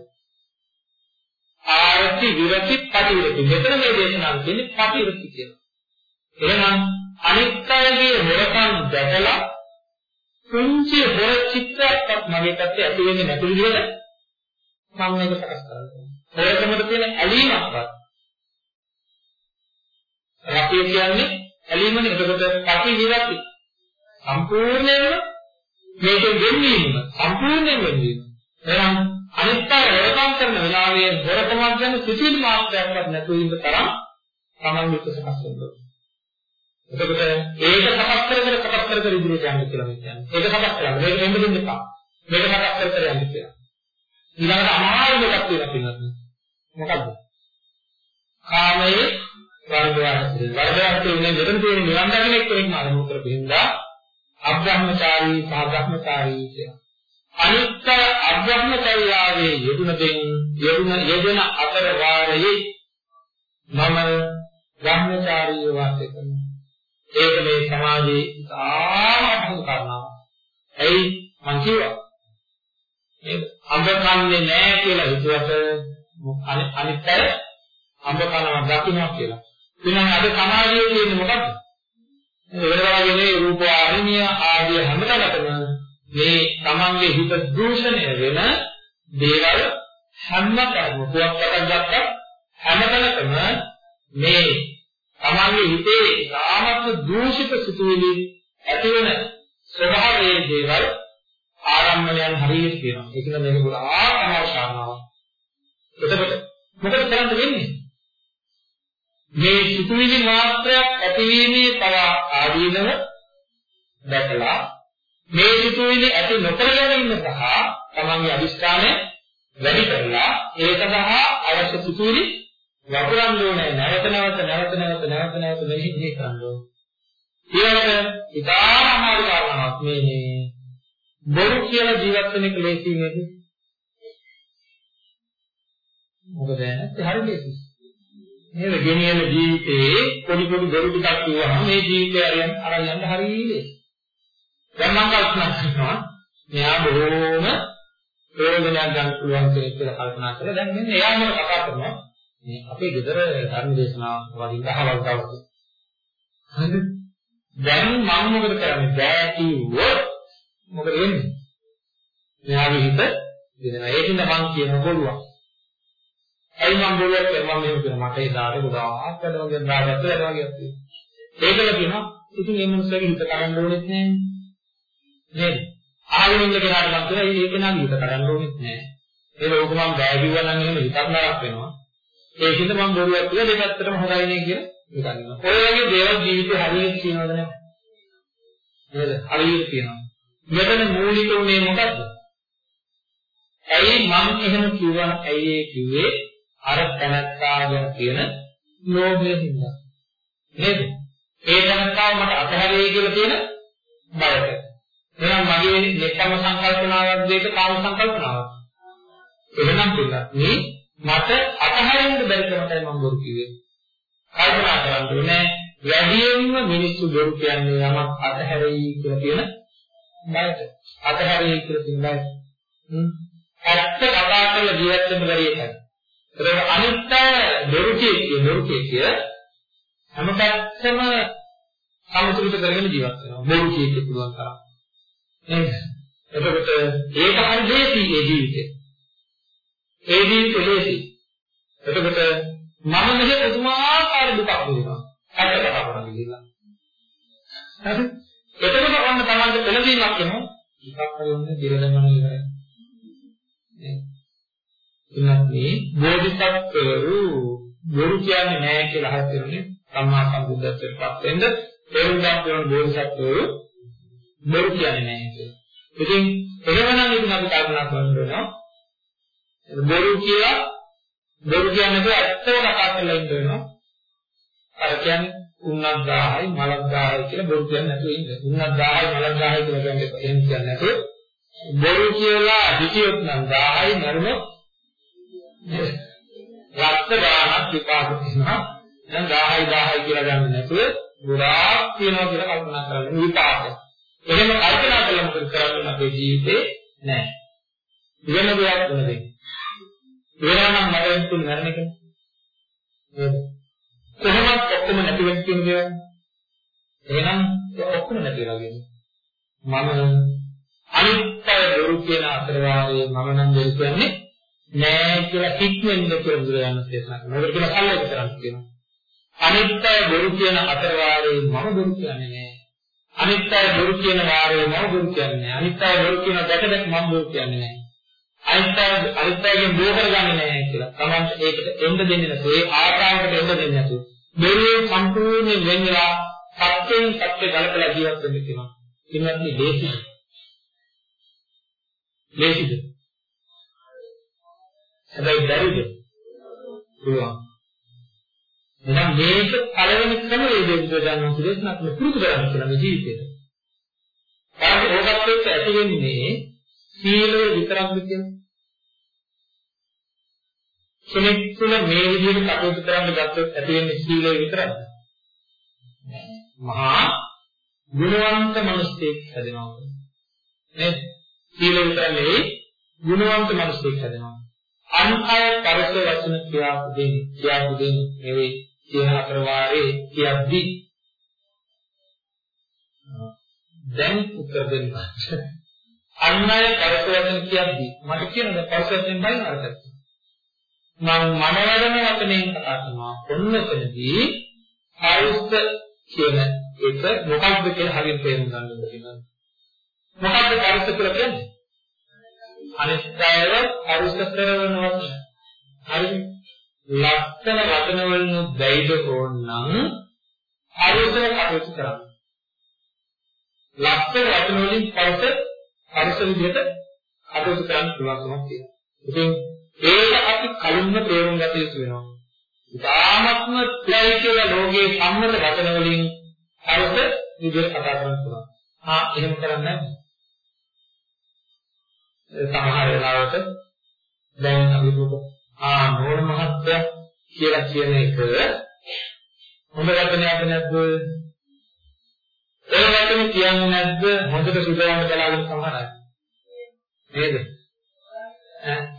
S1: ආරති විරති පටිවිරති. මෙතන මේ දේශනාව කියන්නේ පටිවිරති කියලා. එහෙනම් අනිත්‍යයේ හොරකම් දැකලා කුංචි හොර චිත්තයක්වත් මගේ පැත්තේ ඇති වෙන්නේ නැති විදිහට මම මේක සකස් කරනවා. හොරකමට තියෙන ඇලීමක්වත් රතිය කියන්නේ ඇලීමනේ එතකොට පටි විරති සම්පූර්ණයෙන්ම මේකෙන් වෙන්වීම සම්පූර්ණයෙන් වෙන්වීම එහෙනම් අනිත්‍ය වරකම් කරන වෙලාවේ වරකමක් ගැන කිසිම මාත්‍රයක්වත් නැතුව ඉන්න තරම් තමන් විශ්ස සකස් වෙනවා එතකොට ඒක සකස් කර කර සකස් කර කර ඉදිරියට යන්න කියලා මම කියන්නේ. ඒක සකස් කරලා මේක එන්න දෙන්න එපා. මේක සකස් කර කර යන්න කියලා. ඊළඟට අමාරුම එකක් තියෙනවා පින්නත් මොකද්ද? කාමයේ වර්ධවත් වර්ධවත් කියන්නේ මෙතන තියෙන නිවන් දකින එක්කෙනෙක් අරමුණු කරපින්දා අබ්‍රහ්මචාරී සහ බ්‍රහ්මචාරී කියන අනිත්‍ය අබ්‍රහ්මචර්යාවේ යෙදුන දෙන් යෙදුන යෙදෙන අතර වාරයේ මම බ්‍රහ්මචාරී වාසය කරනවා ඒක මේ සමාජයේ ඉතාම අමුතු කාරණාවක්. එයි මං කියවා. මේ අඹ කන්නේ නැහැ කියලා හිතුවට අනිත්‍ය අඹ කනවා දකින්නවා කියලා. එහෙනම් අද සමාජයේ තියෙන්නේ මොකක්ද? වෙනවාගේ රූප ආරිනිය ආදී හැමතැනකම මේ තමන්ගේ හිත දූෂණය වෙන දේවල් හැමතැනම පුවත්පතක් ගත්තත් හැමතැනකම මේ තමන්ගේ හිතේ තාමත් දූෂිත සිතුවිලි ඇතිවන ස්වභාවයේ දේවල් ආරම්භණයන් හරියට කියනවා. ඒක නම් මේක ගොඩාක් අමාරු කාරණාවක්. එතකොට මොකද කරන්න වෙන්නේ? මේ සිතුවිලි මාත්‍රයක් ඇතිවීමේ පව ආදීනව දැකලා මේ සිතුවිලි ඇති නොකරගෙන ඉන්න සහ තමන්ගේ අදිස්ථානය වැඩි කරලා ඒක සහ අවශ්‍ය සිතුවිලි වපුරන්න ඕනේ නැවත නැවත නැවත නැවත නැවත නැවත මෙහි කරන්න ඕනේ. ඊළඟට ඉතාම අමාරු කාරණාවක් මේ මේ බොරු කියලා ජීවත් වෙන එක ලේසි නේද? මොකද නැත්නම් හරි ලේසි. නේද? ගෙනියන ජීවිතේ පොඩි පොඩි බොරු ටිකක් කියවහම මේ ජීවිතය අරන් අරන් යන්න හරි ලේසි. දැන් මම කල්පනා කරනවා මෙයා බොහොම ප්‍රයෝජනයක් ගන්න පුළුවන් කෙනෙක් කියලා කල්පනා කරලා දැන් මෙන්න එයාම කතා කරනවා මේ අපේ ගෙදර ධර්ම දේශනාව වලින් අහවල් දවසේ. හරිද? දැන් මම මොකද කරන්නේ? බෑකිව්වොත් මොකද වෙන්නේ? මෙයාගේ හිත දෙනවා. ඒකින්ද මං කියන බොරුවක්. ඇයි මං බොරුවක් කරනවා මෙහෙම කියන මට එදාට ගොඩාක් වැඩවගේ දාගත්ත වැඩවගේ තියෙනවා. ඒකල කියනවා ඉතින් මේ මිනිස්සුගේ හිත කරන්න ඕනෙත් නෑ. නේද? ආයෙත් ඉන්න කෙනාට මම කියනවා ඒක නම් හිත කරන්න ඕනෙත් නෑ. ඒක ඕක මම බෑ කිව්වා නම් එහෙම හිතක් නරක වෙනවා. ඒකින්ද මම බොරුවක් කියලා දෙපැත්තටම හොරයි නේ කියලා හිතනවා. ඔය වගේ දේවල් ජීවිතේ හරියට කියනවද නැද්ද? නේද? හරියට කියනවා. මෙතන මූලික උනේ මොකද්ද? ඇයි මම එහෙම කිව්වා? ඇයි ඒ කිව්වේ? අර තනත්තා ගැන කියන ලෝභය හින්දා. නේද? ඒ තනත්තාව මට අතහැරෙයි කියලා තියෙන බයට. එහෙනම් මගේ නෙක්කම සංකල්පනාවක් දෙයක කාම සංකල්පනාවක්. එහෙනම් පිළිගන්න. මේ මට අතහැරෙන්න බැරි කමටයි මම බොරු කිව්වේ. කල්පනා කරන්න ඕනේ වැඩියෙන්ම මිනිස්සු බොරු කියන්නේ යමක් අතහැරෙයි කියලා කියන බයට. අතහැරෙයි කියලා කියන බයට. හ්ම්. ඇත්ත කතා කරලා ජීවත් වෙන්න බැරි එකයි. ඒක අනිත්‍ය බොරු කිය බොරු කිය හැම පැත්තම සමතුලිත කරගෙන ජීවත් වෙනවා. බොරු කිය පුළුවන් තරම්. නේද? එතකොට ඒක හරි දේසි ඒ ජීවිතේ. ඒ ජීවිතේ දේසි. එතකොට මම මෙහෙ පුදුමාකාර දුකක් විඳිනවා. හරියට කතා කරන්න ගිහිල්ලා. හරි? එතකොට ඔන්න තමයි පෙළදීමක් වෙනවා. ටිකක් හරි ඔන්න දිරදමන ඉවරයි. එන්නත් මේ බෝධිසත්වරු බොරු කියන්නේ නැහැ කියලා අහලා තියෙන්නේ සම්මා සම්බුද්ධත්වයට පත් වෙන්න තේරුම් ගන්න බෝධිසත්වරු බොරු කියන්නේ නැහැ කියලා. ඉතින් එහෙමනම් ඉතින් අපි කල්පනා කරන්න වෙනවා බොරු කියලා බොරු කියන්නේ ඇත්තම කතා කරලා ඉන්න වෙනවා. අර කියන්නේ උන්නක් 1000යි මලක් 1000යි කියලා බොරු කියන්නේ නැතුව ඉන්න. උන්නක් 1000යි මලක් 1000යි කියලා කියන්නේ එහෙම කියන්නේ නැතුව බොරු කියලා හිතියොත් නම් 1000යි මරුණොත් ලක්ෂ ගාණක් විපාක දෙනවා. දැන් 1000යි 1000යි කියලා ගන්න නැතුව ගොඩාක් තියනවා කියලා කල්පනා කරන්න විපාක. එහෙම කල්පනා කළා මොකද කරන්නේ අපේ ජීවිතේ නැහැ. වෙන දෙයක් වෙනදේ. වෙනවා නම් මට වෙන්න මරණ එක. කොහොමද ඔක්කොම නැති වෙන්න කියන්නේ? එහෙනම් ඔක්කොම නැති වෙලා ගියේ. මම අනිත්‍ය බොරු කියන අතර වාගේ මම නම් දෙල් කියන්නේ නෑ කියලා හික්මෙන්ද කියලා බුදුරජාණන් දේශනා කරනවා. ඒක කියලා කල්ලාද කරන්නේ කියනවා. අනිත්‍ය බොරු කියන අතර වාගේ මම බොරු කියන්නේ නෑ. අනිත්‍ය බොරු කියන වාගේ මම බොරු කියන්නේ නෑ. අනිත්‍ය බොරු කියන දැක දැක මම බොරු කියන්නේ නෑ. අනිත්‍ය අනිත්‍යයෙන් බෝ කරගන්නේ නෑ කියලා. තමන්ට ඒකට එන්න දෙන්නේ නැතුව ඒ ආකාරයකට එන්න දෙන්නේ නැතුව. බොරුවේ සම්පූර්ණයෙන් වෙන් වෙලා සත්‍යයෙන් සත්‍ය ගලපලා ජීවත් වෙන්න කියනවා. ඉන්නත් දේශිත. ලේසිද? හැබැයි බැරිද? පුළුවන්. එහෙනම් මේක පළවෙනි ක්‍රමවේදය බුදුදහම දේශනා කරන පුරුදු කරගන්න කියලා මේ ජීවිතේට. කාට ඕකත් එක්ක ඇති වෙන්නේ සීලය විතරක්ද කියලා. කෙනෙක් තුළ මේ විදිහට කටයුතු කරන්න ගත්තොත් ඇති වෙන්නේ සීලය විතරක්ද? මහා ගුණවන්ත මිනිස්සෙක් හැදෙනවා. නේද? සීල විතර නෙවෙයි ගුණවන්ත මිනිස්සෙක් හැදෙනවා. අන් අය පරස වචන කියාපු දෙන කියාපු දෙන නෙවෙයි කියන අතර වාරේ කියද්දි දැන් උත්තර දෙන්න. අන් අය පරස වචන කියද්දි මට කියනද පරස වචන බයින් අරකට. මම මනවරම වචනෙන් කතා කරනවා. ඔන්නතනදී ආයුෂ්ත කියන එක මොකක්ද කියලා හරියට තේරුම් ගන්න ඕනේ. මොකක්ද පරස කියලා කියන්නේ? අනිත්‍යව පරිස කරනවා හරි ලක්ෂණ වචන වලින් බැයිද ඕනනම් පරිසර කටයුතු කරන්න. ලක්ෂණ වචන වලින් පරිස පරිස විදිහට කටයුතු කරන්න පුළුවන්කමක් තියෙනවා. ඉතින් ඒක අපි කලින්ම තේරුම් ගත යුතු වෙනවා. ඉතාමත්ම ප්‍රයි කියලා ලෝකයේ සම්මත වචන වලින් පරිස විදිහට කතා කරන්න පුළුවන්. ආ එහෙම කරන්නේ නැහැ සමහර වෙලාවට දැන් අපි දුක ආ නෝන මහත්තයා කියලා කියන එක හොඳ වචනයක් නැද්ද? ඒ වචනේ කියන්නේ නැද්ද? හොඳට සුදවන්න බලාගෙන සමහර අය. නේද?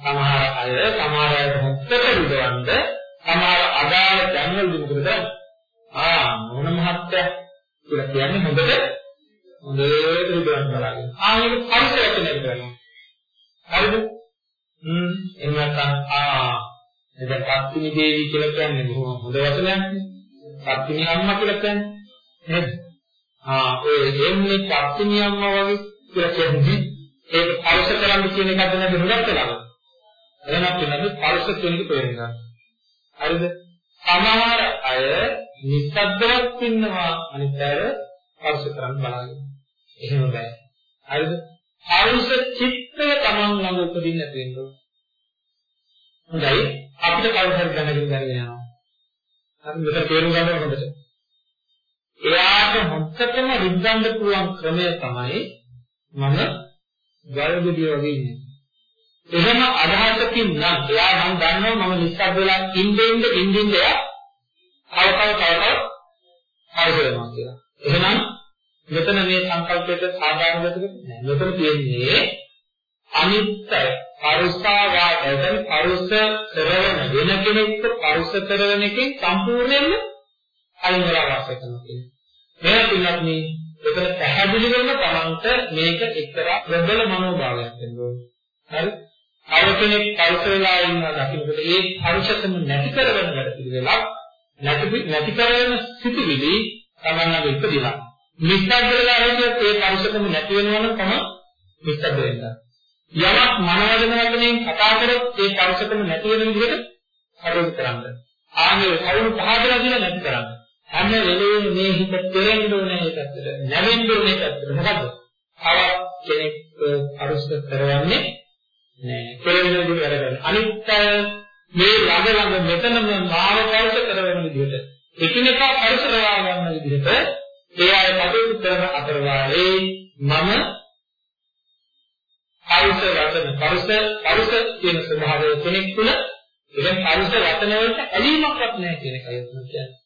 S1: සමහර අය සමහර අය හොත්තට රිදවන්න සමහර අදාළ දැන්වලදී මොකද කරන්නේ? ආ මොන මහත්ය කියලා කියන්නේ හොඳට හොඳට රිදවන්න බලාගෙන. ආ මේක පරිසරයක් නේද කරන්නේ. හරිද? හ්ම් එහෙම නැත්නම් ආ එතන පත්තිනි දේවි කියලා කියන්නේ බොහොම හොඳ වචනයක් නේ. පත්තිනි අම්මා කියලා කියන්නේ නේද? ආ ඔය එන්නේ පත්තිනි අම්මා වගේ කියලා කියන්නේ ඒක පරිස කරන්න කියන එකද නේද හොඳට කරන්නේ. එහෙනම් කියන්නේ පරිස කියන එක තේරුම් ගන්න. හරිද? සමහර අය නිස්සද්දවත් ඉන්නවා අනිත් අය පරිස කරන්න බලාගෙන. එහෙම බෑ. හරිද? පරිස චිත්තය Taman ළඟ උපදින්න නැති වෙන්න ඕන. හොඳයි අපිට කවුරු හරි දැනගෙන දැනගෙන යනවා. හරි මෙතන තේරුම් ගන්න හොඳට. එයාට හොත්තටම රිද්දන්න පුළුවන් ක්‍රමය තමයි මම ගල්ගෙඩිය වගේ ඉන්නේ. එහෙම අදහසකින් නම් එයා නම් දන්නවා මම නිස්සබ්ද වෙලා ඉඳින්ද ඉඳින්ද එයා කවකව කවකව හරිදනවා කියලා. එහෙනම් මෙතන මේ සංකල්පයට සාධාරණ දෙයක් නෑ. මෙතන තියෙන්නේ අනිත්‍ය පරුසාවා එතන පරුස කරන වෙන කෙනෙක්ට පරුස කරන එකෙන් සම්පූර්ණයෙන්ම අයින් වෙලා වාසය කරනවා කියන්නේ. මේ තුනක් මේ එතන පැහැදිලි වෙන තමන්ට මේක එක්තරා ප්‍රබල මනෝභාවයක් වෙනවා. හරි? අර කෙනෙක් පරුස වෙලා ඉන්නවා දකින්නකොට ඒ පරුෂකම නැති කරගෙන වැඩ පිළිවෙලක් නැති නැති කරන සිතුවිලි තමන්ගේ ඉපදිලා. නිස්සද්ද වෙලා හිටියොත් ඒ පරුෂකම නැති වෙනවා නම් තමයි නිස්සද්ද වෙන්නේ. යමක් මනවදන වචනයෙන් කතා කරොත් ඒ පරිසකම නැති වෙන විදිහට කටයුතු කරන්න. ආන්නේ කරුණු පහදලා දීලා නැති කරන්න. හැම වෙලේම මේ හිත පෙරෙන්න ඕනේ ඒකට. නැවෙන්න ඕනේ ඒකට. මොකද්ද? තව කෙනෙක් අරුස්ස කරවන්නේ නෑ. පෙරෙන්න විදිහට වැඩ කරන. අනිත් මේ ළඟ ළඟ මෙතනම මාව පරිස කරවන විදිහට එකිනෙකා පරිසරවා ගන්න විදිහට ඒ අය කටයුතු කරන අතර වාරේ මම පරුස වචන පරුස පරුස කියන ස්වභාවය කෙනෙක් තුළ ඉතින් පරුස වචන වලට ඇලීමක්වත් නැහැ කියන එකයි මම කියන්නේ.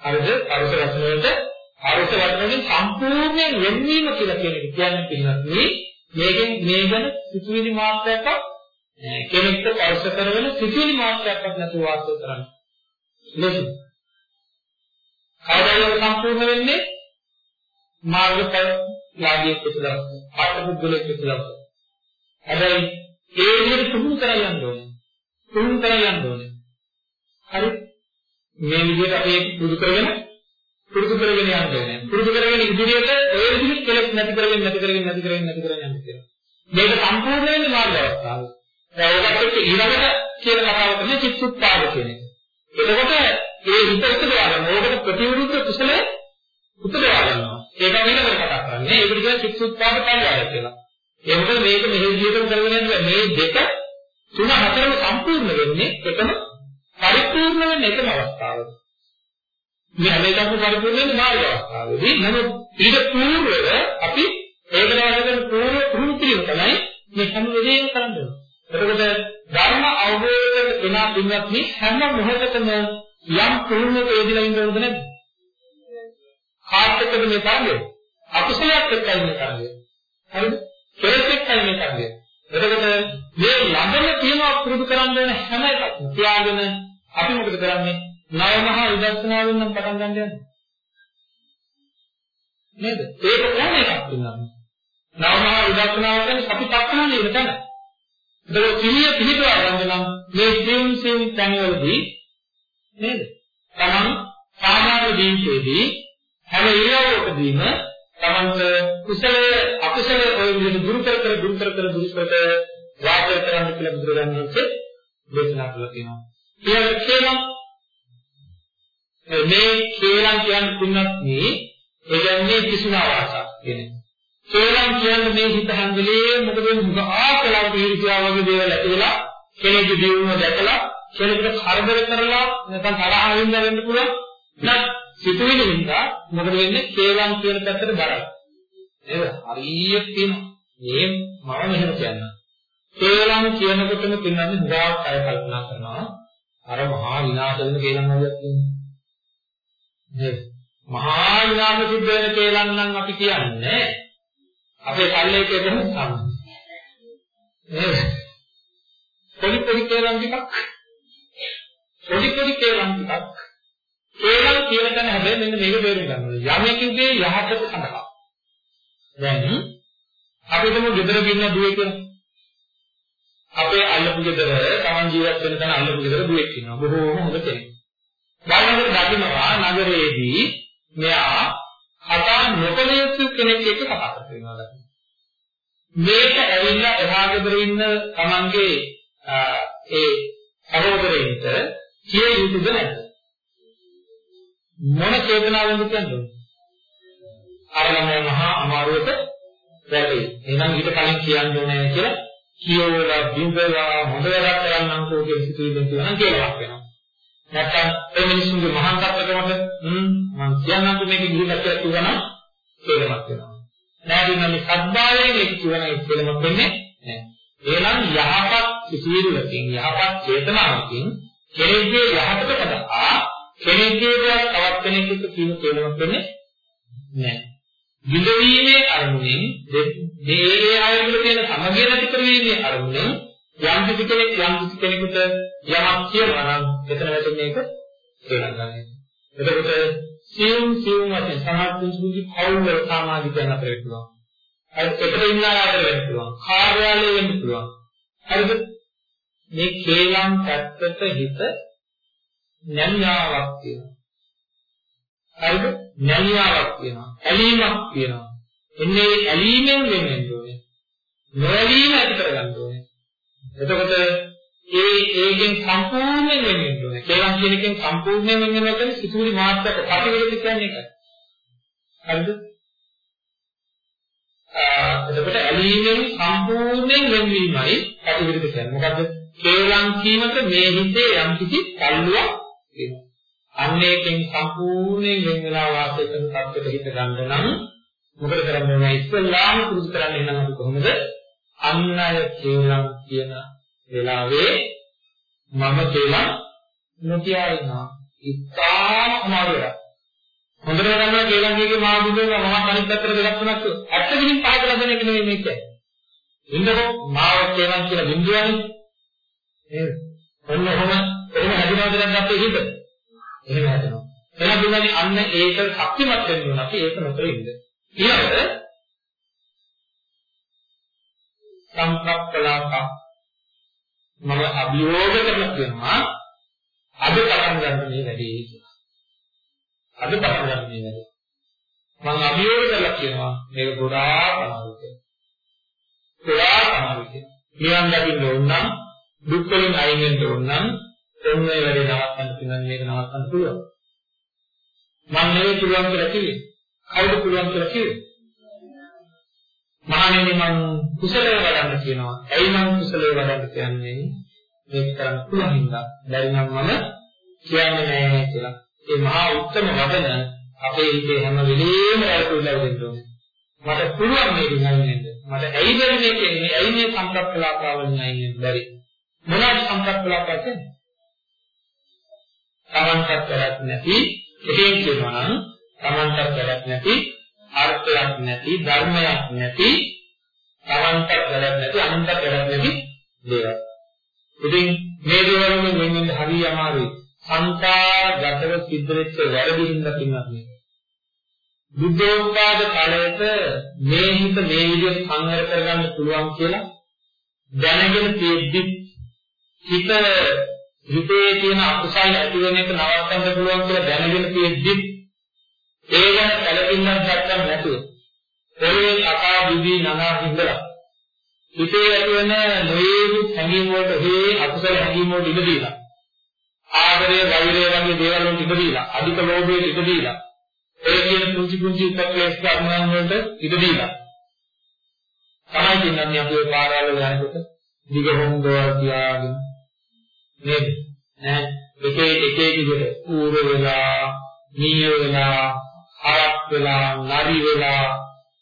S1: හරිද? පරුස වචන වලට පරුස වචන වලින් සම්පූර්ණයෙන් වෙන්වීම කියලා කියන එක කියන්නේ පිළිගන්න මේ මේකෙන් මේ ගැන සිතුවිලි මාත්‍රයක්වත් කෙනෙක්ට පරුස කරගෙන සිතුවිලි මාත්‍රයක්වත් නැතුව වාසය කරන්න. ලෙස. කවදාද සම්පූර්ණ වෙන්නේ? මාර්ගඵල ලාභියෙක් විතරක් අටපුද්ගලෙක් විතරක් හැබැයි ඒ විදිහට පුහුණු කරලා යන්න ඕනේ. පුහුණු කරලා යන්න ඕනේ. හරි. මේ විදිහට අපි ඒක පුරුදු කරගෙන පුරුදු කරගෙන යන්න ඕනේ. පුරුදු කරගෙන ඉදිරියට ඒ විදිහට කෙලෙස් නැති කරගෙන නැති කරගෙන නැති කරගෙන නැති කරගෙන යන්න කියලා. මේක සම්පූර්ණ වෙන්නේ මාර්ග අවස්ථාව ඒකට එක්ක ඊළඟට කියන කතාව තමයි චිත්තඋත්පාද කියන එක. එතකොට ඒ හිත උපදවා ගන්න ඕකට ප්‍රතිවිරුද්ධ කුසලයේ උපදවා ගන්නවා. ඒක වෙනම කතා කරන්නේ. ඒකට කියන චිත්තඋත්පාද පරියාය කියලා. ඒ මොකද මේක මෙහෙ විදිහටම කරගෙන යනවා මේ දෙක තුන හතරම සම්පූර්ණ වෙන්නේ එකම පරිපූර්ණ වෙන එකම අවස්ථාවක. මේ හැම එකක්ම පරිපූර්ණ වෙන්නේ මාර්ග අවස්ථාවේදී. නමුත් ඊට පූර්වව අපි ඒකට වශයෙන් පූර්ව පුරුදු කිරීම තමයි මේ හැම වෙලේම කරන්නේ. එතකොට ධර්ම අවබෝධ වෙන පින්වත් මේ හැම මොහොතකම යම් පුරුණක යෙදලා ඉන්න ඕනද නැද්ද? කාත් එක්කද මේ තරගය? අකුසලයක් එක්කයි මේ තරගය. හරිද? කෙලෙස් එක්කයි මේ තරගය. එතකොට මේ ළඟම තියෙනවා පුරුදු කරන්න වෙන හැම එකක්ම තියාගෙන අපි මොකද කරන්නේ? නව මහා විදර්ශනාවෙන් නම් පටන් ගන්න යන්නේ. නේද? ඒක ඕන එකක් වෙනවා. නව මහා විදර්ශනාව කියන්නේ සතිපට්ඨානයේ නේද? ඒක සිහිය පිළිපදවා ගන්න නම් මේ සියුම් සියුම් තැන්වලදී නේද? තමන් සාමාන්‍ය ජීවිතයේදී හැම ඉරියව්වකදීම තමන්ට කුසලයේ අකුසලයේ ඔය විදිහට දුරු කර කර දුරු කර කර දුරු කර කර වාසය කරන්න කියලා බුදුරජාණන් වහන්සේ දේශනා කළා කියනවා. ඊළඟ කියනවා මේ කේලම් කියන්නේ තුනක් නේ ඒ කියන්නේ කිසිනා වාසක් කියන්නේ. කේලම් කියන්නේ මේ හිත හැංගලේ මොකද මුගාකලා තීරියා වගේ දේවල් ඇති වෙලා කෙනෙකුගේ දියුණුව දැකලා කෙනෙකුට කරදර කරලා නැත්නම් තරහින් වෙන්න පුළුවන්. නැත් සිතුවිලි නිසා මොකද වෙන්නේ? කේලම් කියන පැත්තට බරයි. නේද? හරියට තියෙනවා. මේ මම මෙහෙම කියන්නම්. කේලම් කියනකොටම පින්නන්නේ හුඟක් අය කල්පනා කරනවා අර මහා විනාශ වෙන කේලම් වලියක් තියෙනවා. නේද? මහා විනාශ සිද්ධ වෙන කේලම් නම් අපි කියන්නේ අපේ කල්ලේකේ දෙන සම්මත. නේද? පොඩි පොඩි කේලම් ටිකක් පොඩි පොඩි කේලම් ටිකක් කේලම් කියන තැන හැබැයි මෙන්න මේක තේරුම් ගන්න ඕනේ. යමෙකුගේ යහපත සඳහා. දැන් අපි හිතමු ගෙදර ගින්න දුවේ කියලා. අපේ අල්ලපු ගෙදර තමන් ජීවත් වෙන තැන අල්ලපු ගෙදර දුවෙක් ඉන්නවා. බොහෝම හොඳ කෙනෙක්. බලනකොට දකින්නවා නගරයේදී මෙයා කතා නොකළ යුතු කෙනෙක් එක්ක කතා කරනවා. මේක ඇවිල්ලා එහා ගෙදර ඉන්න තමන්ගේ ඒ සහෝදරයින්ට කිය යුතුද නැද්ද? මොන චේතනාවෙන්ද කියන්නේ? අර ළමයා මහා අමාරුවට වැටේ. එහෙනම් ඊට කලින් කියන්න ඕනේ කියලා කියවලා බින්දලා හොඳ වැඩක් කරන්නම්කෝ කියන සිතුවිල්ලෙන් කියනවා කියලා වෙනවා. නැත්තම් ඒ මිනිස්සුන්ගේ මහාන් තත්ත්වයකට හ්ම් මම කියන්නම්කෝ මේක ගිහිල්ලා කියලා කියනවා කියලාමත් වෙනවා. නෑ මේ සද්දායෙන් ඒක කියනවා කියලාමත් වෙන්නේ නෑ. එහෙනම් යහපත් සිතුවිල්ලකින් යහපත් චේතනාවකින් කෙනෙක්ගේ යහපත සඳහා කෙනෙක්ගේ දෙයක් තවත් කෙනෙකුට කියන කියලාමත් වෙන්නේ නෑ. විඳවීමේ අරමුණෙන් මේ ඒ ආයතන තියෙන සමගිය නැති කරවීමේ අරමුණෙන් යම් කිසි කෙනෙක් යම් කිසි කෙනෙකුට යමක් කියනවා නම් එතන වැටෙන්නේ ඒක තේරුම් ගන්න. එතකොට සියුම් සියුම් වශයෙන් සමාජිකුගේ කවුරු සමාජිකයන් අතර වෙනවා. අර එකට ඉන්න අතර වෙන්න පුළුවන්. කාර්යාලයේ වෙන්න පුළුවන්. හරිද? මේ කේලම් පැත්තට හිත නැමියාවක් තියෙනවා. හරිද? නැලියාවක් තියෙනවා. ඇලීමක් තියෙනවා. එන්නේ ඇලීමෙන් වෙන්න ඕනේ. නොඇලීම ඇති කරගන්න ඕනේ. එතකොට ඒ ඒකෙන් සම්පූර්ණයෙන් වෙන්න ඕනේ. කේලම් කියන එකෙන් සම්පූර්ණයෙන් වෙන්න නැත්නම් සිතුවිලි මාත්‍රක ප්‍රතිවිරුද්ධ කියන්නේ ඒකයි. හරිද? එතකොට ඇලීමෙන් සම්පූර්ණයෙන් වෙන්වීමයි ප්‍රතිවිරුද්ධ කියන්නේ. මොකද්ද? කේලම් කීමක මේ හිතේ යම් කිසි කල්ලුවක් තියෙනවා. අන්න ඒකෙන් සම්පූර්ණයෙන් වෙන වෙලා වාසය කරන තත්ත්වයට හිත ගන්න නම් මොකද කරන්න ඕනේ ඉස්සල්ලාම පුරුදු කරන්නේ නම් අපි කොහොමද අන් අය කියලා කියන වෙලාවේ මම කියලා නොකියා ඉන්නවා ඉතාම අමාරුයි හොඳට ගන්නවා කියලා කියගේ මා බුදුන් මහා අනිත් පැත්තට දෙකක් තුනක් ඇත්ත ගිහින් පහදලා දෙන එක නෙමෙයි මේක. ඉන්නකෝ මාව කියලා කියලා බින්දුවනේ. නේද? ඔන්න ඔහොම එහෙම හැදිනවද නැත්නම් අපේ හිත? එහෙම හැදෙනවා. එහෙනම් දුන්නනේ අන්න ඒක ශක්තිමත් වෙන්න ඕන අපි ඒක නොකර ඉන්න. ඊළඟට සංකප්පලාප මම අභියෝග කරලා කියනවා අද පටන් ගන්න මේ වැඩේ කියලා. අද පටන් ගන්න මේ වැඩේ. මම අභියෝග කරලා කියනවා මේක ගොඩාක් අමාරුයි. ගොඩාක් අමාරුයි. නිවන් දකින්න ඕන නම් දුක් වලින් අයින් වෙන්න ඕන නම් එන්න මේ වැඩේ නවත්තන්න පුළුවන් මේක නවත්තන්න පුළුවන්. මම නෙවෙයි පුළුවන් කියලා කිව්වේ. කවුද පුළුවන් කියලා කිව්වේ? මහණෙනි මං කුසලයේ වඩන්න කියනවා. ඇයි මං කුසලයේ වඩන්න කියන්නේ? මේක කරන්න පුළුවන් හින්දා. බැරි නම් මම කියන්නේ නැහැ කියලා. ඒ මහා උත්තම වදන අපේ හිතේ හැම වෙලේම ඇතුළත් වෙන්න ඕනේ. මට පුළුවන් මේක නයින්ද? මට ඇයි බැරි මේ කියන්නේ? ඇයි මේ සංකප්පලාපාවලින් නයින්ද බැරි? මොනවද සංකප්පලාපාව කියන්නේ? තමන්ටත් වැඩක් නැති එහෙන් කියනවා නම් තමන්ටත් වැඩක් නැති අර්ථයක් නැති ධර්මයක් නැති තමන්ටත් වැඩක් නැති අනුන්ටත් වැඩක් නැති දේවල්. ඉතින් මේ දේවල් වලින් වෙන්නේ හරිය අමාරුයි. සංකාරගතව සිද්ධ වෙච්ච වැරදි හින්දා කින්නත් නේ. බුද්ධෝත්පාද කාලයට මේ හිත මේ විදිහට සංවර කරගන්න පුළුවන් කියලා දැනගෙන තියෙද්දි හිත හිතේ තියෙන අකුසල් ඇති වෙන එක නවත්තන්න පුළුවන් කියලා දැනගෙන තියෙද්දි ඒ ගැන කලකිරීමක් දැක්කම නැතුව පොළේ කකා දිවි නනා හිඳලා හිතේ ඇති වෙන නොයේකුත් හැඟීම් වලට හේ අකුසල හැඟීම් වලට ඉඩ දීලා ආදරය වෛරය වගේ දේවල් වලට ඉඩ දීලා අධික ලෝභයට ඉඩ දීලා ඒ කියන කුංචි කුංචි උපක්ලේශ ධර්මයන් වලට ඉඩ දීලා තමයි කියන්නේ අපි පාරවල් යනකොට දිග හොංගවල් තියාගෙන නේද? ඈ එක එක එක විදිහට ඌර වෙලා, නීය වෙලා, හරක් වෙලා, නරි වෙලා,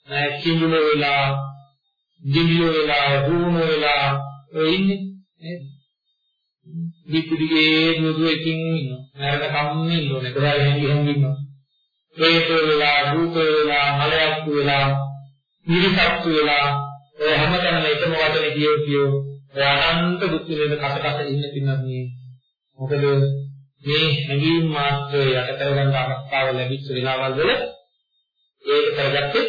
S1: ඈ කිඹුල වෙලා, දිවිය වෙලා, වුණ වෙලා ඔය ඉන්නේ නේද? විපිරිගේ නුදු එකින් ඉන්නවා. නරක කම්ම ඉන්නෝනේ. ඒකයි හැංගි හැංගි ඉන්නවා. ප්‍රේත වෙලා, භූත වෙලා, මලයක් වෙලා, නිරිසත්තු වෙලා ඔය හැමතැනම එකම වචනේ කියෝ කියෝ ඔය අනන්ත දුක් විඳින කටකට ඉන්න පින්නත් මේ මොකද මේ හැඟීම් මාත්‍රය යට කරගන්න අවස්ථාව ලැබිච්ච වෙලාවල් වල ඒක කරගත්තේ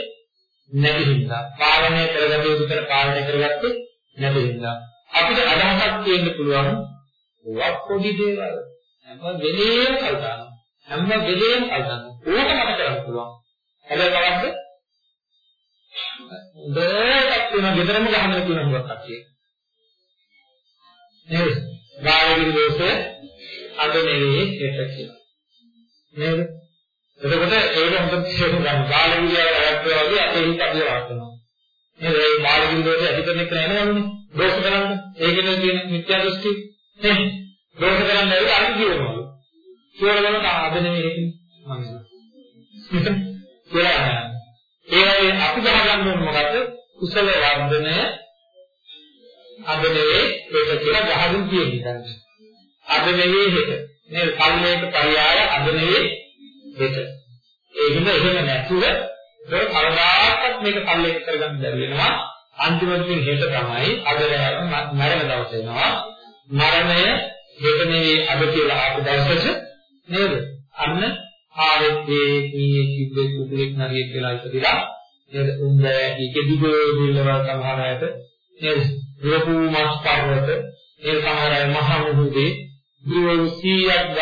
S1: නැති හින්දා. පාලනය කරගන්න යුතු කර පාලනය කරගත්තේ නැති හින්දා. අපිට අදහසක් තියෙන්න පුළුවන් ඔයක් පොඩි දේවල්. හැම වෙලේම කල්පනා හැම වෙලේම කල්පනා ඕක මට කරන්න පුළුවන්. හැබැයි කවද්ද දෙයක් වෙන ගෙදරම ගහන්න තියෙන හුඟක් කට්ටිය නේද ගායකිරි දෝෂය අද නෙවෙයි හෙට කියලා. නේද? එතකොට ඒක හොඳට තේරුම් ගන්න. බාලවිද්‍යාව රැවට්ටුවා වගේ අපේ හිත අපි වහනවා නේද? ඒ බාලවිද්‍යාව දෝෂය ඇති කරන එක නෑනවනේ දෝෂ කරන්න. ඒකේ තියෙන මිත්‍යා දෘෂ්ටි? නේ. දෝෂ කරන්න ඇවිත් අනිත් කියනවා. කියලා ගමන් අද නෙවෙයි ඒක. මම කියලා ඒ වගේ අපි ගහගන්න ඕනේ මොකද්ද? කුසල වර්ධනය අද නෙවෙයි ඒක කියලා ගහගෙන තියෙන්නේ. අද නෙවෙයි හෙට. මේ කල්මේක පරියාය අද නෙවෙයි හෙට. ඒ හින්දා එහෙම නැතුව ඒක කවදාකවත් මේක කල්ලේක කරගන්න බැරි වෙනවා. අන්තිමට හෙට තමයි අද මරණ දවස එනවා. මරණය හෙට නෙවෙයි අද කියලා ආපු දවසට නේද? අන්න ආයෙත් ඒ කීයේ කිව්වේ කුකුලෙක් නරියෙක් කියලා ඉපදිලා නේද උඹ ඒකේ දිගෝ දිල්ලවල් සමහර අයට නේද දුරපු මාස් පර්වත ඒ සමහර අය මහ මුහුදේ දුර 100ක් 1000ක්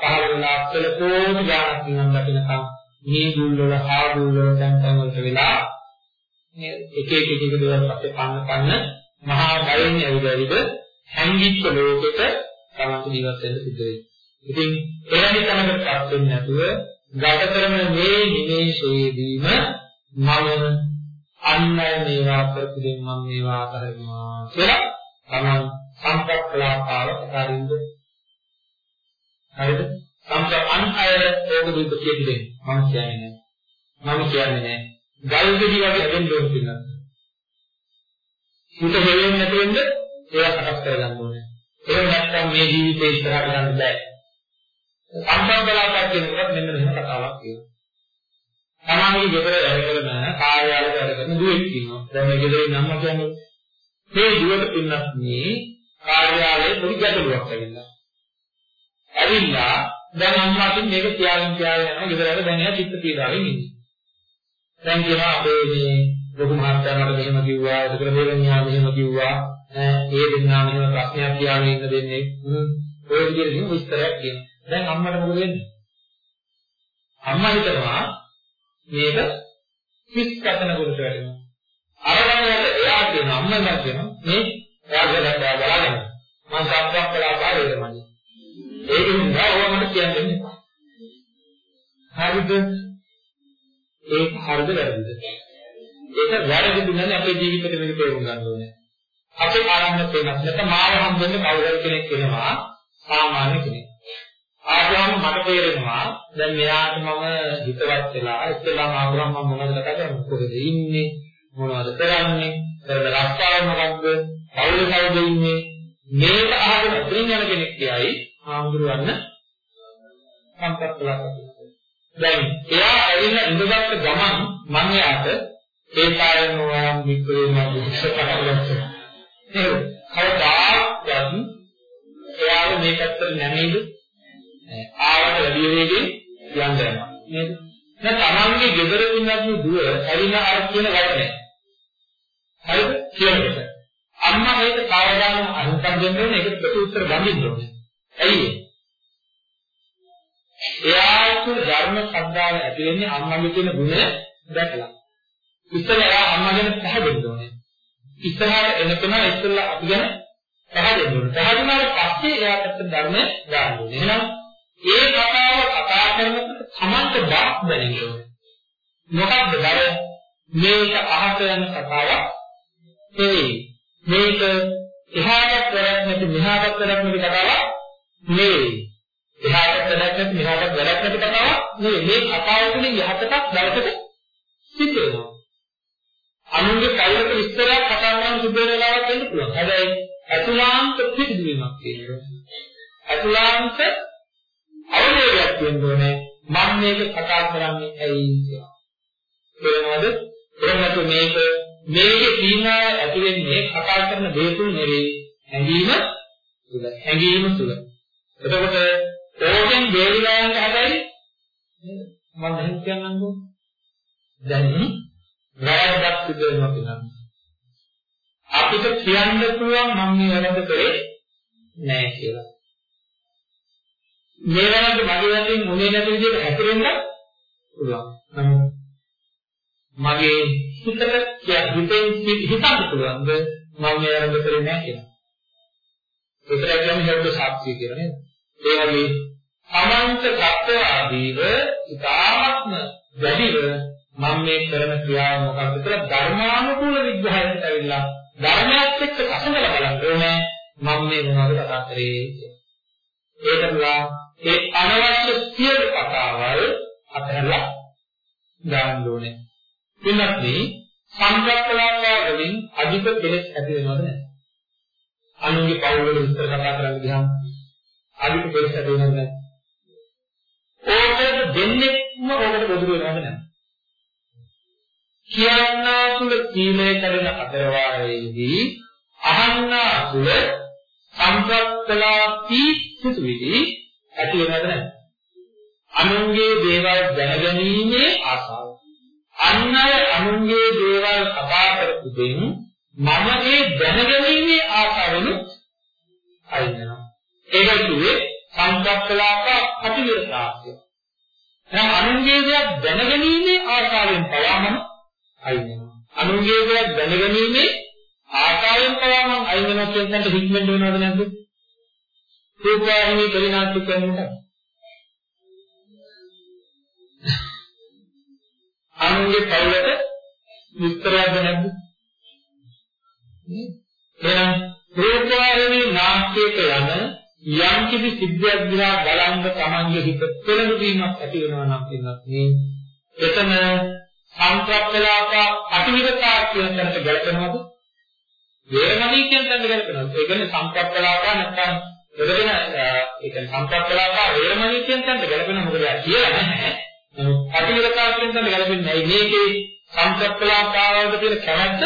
S1: පහළ වෙලා අක්කල කෝටි ගාණක් නිවන් දකින්නකම් මේ දුල් වල හා දුල් වල දැන් තැන් වලට වෙලා එක එක එක එක දේවල් පස්සේ පන්න පන්න මහා බයෙන් ඇවිදවිද හැංගිච්ච ලෝකෙට තමයි ජීවත් වෙන්න සිද්ධ වෙන්නේ ඉතින් එවැනි තැනකටපත් වෙන්නේ නැතුව ගත කරන මේ නිමේෂයේදීම මම අන්නය මේවා ප්‍රතිදෙන් මම මේවා කරනවා කියලා තමන් සම්ප්‍රප්ලාපාව කතාරින්ද හරිද? සම්ප්‍ර අන්හයර ඕක දුක කියන්නේ. මම කියන්නේ නෑ. මම කියන්නේ නෑ. ගල් ගෙඩි වගේ හැදෙන්න ඕන කියලා. හිත හෙලෙන්නේ නැති වෙන්න ඒවා සකස් කරගන්න ඕනේ. එහෙම නැත්නම් මේ ජීවිතේ ඉස්සරහට යන්න බෑ. සම්බන්ධලාපයක් කියනකොට මෙන්න මෙහෙම කතාවක් කියනවා. තමන්ගේ ගෙදර වැඩ කරන කාර්යාලවල වැඩ කරන දුවෙක් ඉන්නවා. දැන් මේ ගෙදරින් නම්ම කියන්නේ මේ දුවට පින්නත් මේ කාර්යාලයේ පොඩි ගැටලුවක් ඇවිල්ලා. ඇවිල්ලා දැන් අම්මාටින් මේක තියාගෙන තියාගෙන යනවා ගෙදරට දැන් එයා චිත්ත පීඩාවෙන් ඉන්නේ. දැන් කියනවා අපේ මේ ලොකු මහත්තයා මට මෙහෙම කිව්වා, ඒකට දෙවෙනියා මෙහෙම කිව්වා, ඒ දෙන්නා මෙහෙම ප්‍රශ්නයක් තියාගෙන ඉන්න දෙන්නේ. ඔය විදිහට විස්තරයක් කියනවා. දැන් අම්මට මොකද වෙන්නේ? අම්මා හිතනවා මේක කිස් කතන කොට වැටෙනවා. අරගන්නට එයා කියන අම්මලා කියන මේ එයා ගලට බලන්න. මම සත්‍යක් කළා පාරේද මන්නේ. ඒක නිසා ඕවා මට කියන්න දෙන්න එපා. හරිද? ඒක හරිද වැරදිද? ඒක වැරදිද නැත්නම් අපේ ජීවිතේ මේක තේරුම් ගන්න ඕනේ. අපේ ආරම්භ වෙනස් නැත්නම් මාව හම්බෙන්නේ කවුරු කෙනෙක් වෙනවා සාමාන්‍ය කෙනෙක්. ආවම මට තේරෙනවා දැන් මෙයාට මම හිතවත් වෙලා ඉස්සෙල්ලාම ආවම මම මොනවද කතා කරන්නේ? කොහෙද ඉන්නේ? මොනවද කරන්නේ? කරන රස්තාව මොකක්ද කවුද කවුද ඉන්නේ? මේක අහගෙන ඉතින් යන කෙනෙක් කියයි ආඳුරවන්න සම්පත් කළා දැන් එයා ඇවිල්ලා ඉඳගත්ත ගමන් මම එයාට ඒ කාර්යන වම් වික්‍රේ මම ඉස්සරහට ඒක කවදාවත් එයාව මේ පැත්තට නැමෙයිද? ආවට වැඩි වේගෙන් යන්න යනවා. නේද? දැන් තමන්ගේ ගෙදර ඉන්නත් දුව ඇවිල්ලා අර කියන වචනේ හරිද? කියනකොට. අම්මා මේක කාවදාන අනුකම් දෙන්න ඕනේ. ඒකට ප්‍රතිඋත්තර ගන්න ඕනේ. ඇයි එයාට ධර්ම ශ්‍රද්ධාව ඇති වෙන්නේ අම්මගේ තියෙන ගුණය දැකලා. ඉස්සර එයා අම්මා ගැන පැහැදෙන්න ඕනේ. ඉස්සරහට එනකම ඉස්සෙල්ලා අපි ගැන පැහැදෙන්න ඕනේ. පැහැදුනාට පස්සේ එයාට ධර්මය ගන්න ඕනේ. එහෙනම් ඒ කතාව කතා කරනකොට තමන්ට බාක් දැනෙන්න ඕනේ. මොකක්ද බර? මේක අහක යන කතාවක් නෙවෙයි. මේක එහාටත් වැඩක් නැති මෙහාටත් වැඩක් නැති කතාවක් නෙවෙයි. එහාටත් වැඩක් නැති මෙහාටත් වැඩක් නැති කතාවක් නෙවෙයි. මේ කතාව තුළින් යහපතක් දවසක සිද්ධ වෙනවා. අනුන්ගේ කල්ප විස්තරයක් කතා කරන සුබ වෙලාවක් වෙන්න පුළුවන්. හැබැයි අතුලාන්ත පිටිදීමක් තියෙනවා. අතුලාන්ත අවබෝධයක් තියෙන්න ඕනේ මම මේක කතා කරන්නේ ඇයි කියලා. තේරෙනවද? එහෙනම් මේක මේකේ සීමාව ඇති වෙන්නේ කතා කරන දේ තුල නෙවෙයි හැඟීම තුල. හැඟීම තුල. එතකොට ඕකෙන් දෙවිලා යන හැබැයි මම දැන් කියන්නම්කෝ. දැන් වැරද්දක් සිදු වෙනවා කියලා. අපිට කියන්න පුළුවන් මම මේ වැරද්ද කරේ නෑ කියලා. මේ වැරද්ද මගේ වශයෙන් මොනේ නැති විදිහට හැතරෙන්න පුළුවන්. නමුත් මගේ හිතට හිතෙන් හිතන්න පුළුවන්ද මම මේ වැරද්ද කරේ නෑ කියලා. ඒකට කියන්නේ හේතු සාක්ෂිය කියලා නේද? ඒ වගේ අමන්ත සත්‍යවාදීව ඉතාමත්ම වැඩිව මම මේ කරන ක්‍රියාව මොකක්ද කියලා ධර්මානුකූල විග්‍රහයකට ඇවිල්ලා ධර්මයක් එක්ක කසඳලා බලන්න ඕනේ මම මේ මොනවද කතා කරේ කියලා. ඒකලා ඒ අනවශ්‍ය සියලු කතාවල් අතහැරලා දාන්න ඕනේ. එන්නත් මේ සංකල්පලාපා වලින් අධික කෙලෙස් ඇති වෙනවද නැහැ? අනුන්ගේ පවුල් වල විස්තර කතා කරන්න ගියාම අධික කෙලෙස් ඇති වෙනවද නැහැ? ඕකට දෙන්නෙක්ම ඕකට ගොදුරු වෙනවද නැහැ? කියන්නා තුල කීමේ කරන අතරවාරයේදී අහන්නා තුල සම්ප්‍රක්තලාපි සිතුවිලි ඇති වෙනවද නැහැ? අනුන්ගේ දේවල් දැනගැනීමේ ආසාව. අන් අය අනුන්ගේ දේවල් කතා කරපු දෙන් මම ඒ දැනගැනීමේ ආසාවෙන් අයින් වෙනවා. ඒක කිව්වේ සංකප්පලාප ප්‍රතිවිරතාවය. දැන් අනුන්ගේ දේවල් දැනගැනීමේ ආසාවෙන් පවාමම අයින් වෙනවා. අනුන්ගේ දේවල් දැනගැනීමේ ආසාවෙන් පවාමම අයින් වෙනවා කියන එක හික්මෙන් වෙනවද නැද්ද? රූපවාහිනී පරිණාමය කරනකොට අනුන්ගේ පවුලට විස්තරයක්ද නැද්ද? එහෙනම් රූපවාහිනී නාට්‍යයක යන යම් කිසි සිද්ධියක් දිහා බලන්න තමන්ගේ හිත පෙළඹවීමක් ඇති වෙනවා නම් පින්නත් මේ එතන සංකප්පලාප අටිවිරතා කියන තැනට ගැලපෙනවද? වේරමණී කියන තැනට ගැලපෙනවද? ඒ කියන්නේ සංකප්පලාප නැත්නම් එතන ඒ කියන්නේ සංකප්පලාප වේරමණී කියන තැනට ගැලපෙනව මොකද කියලා නැහැ. නමුත් අටිවිරතා කියන තැනට ගැලපෙන්නේ නැහැ. මේකේ සංකප්පලාපාවවද කියන කැමැත්ත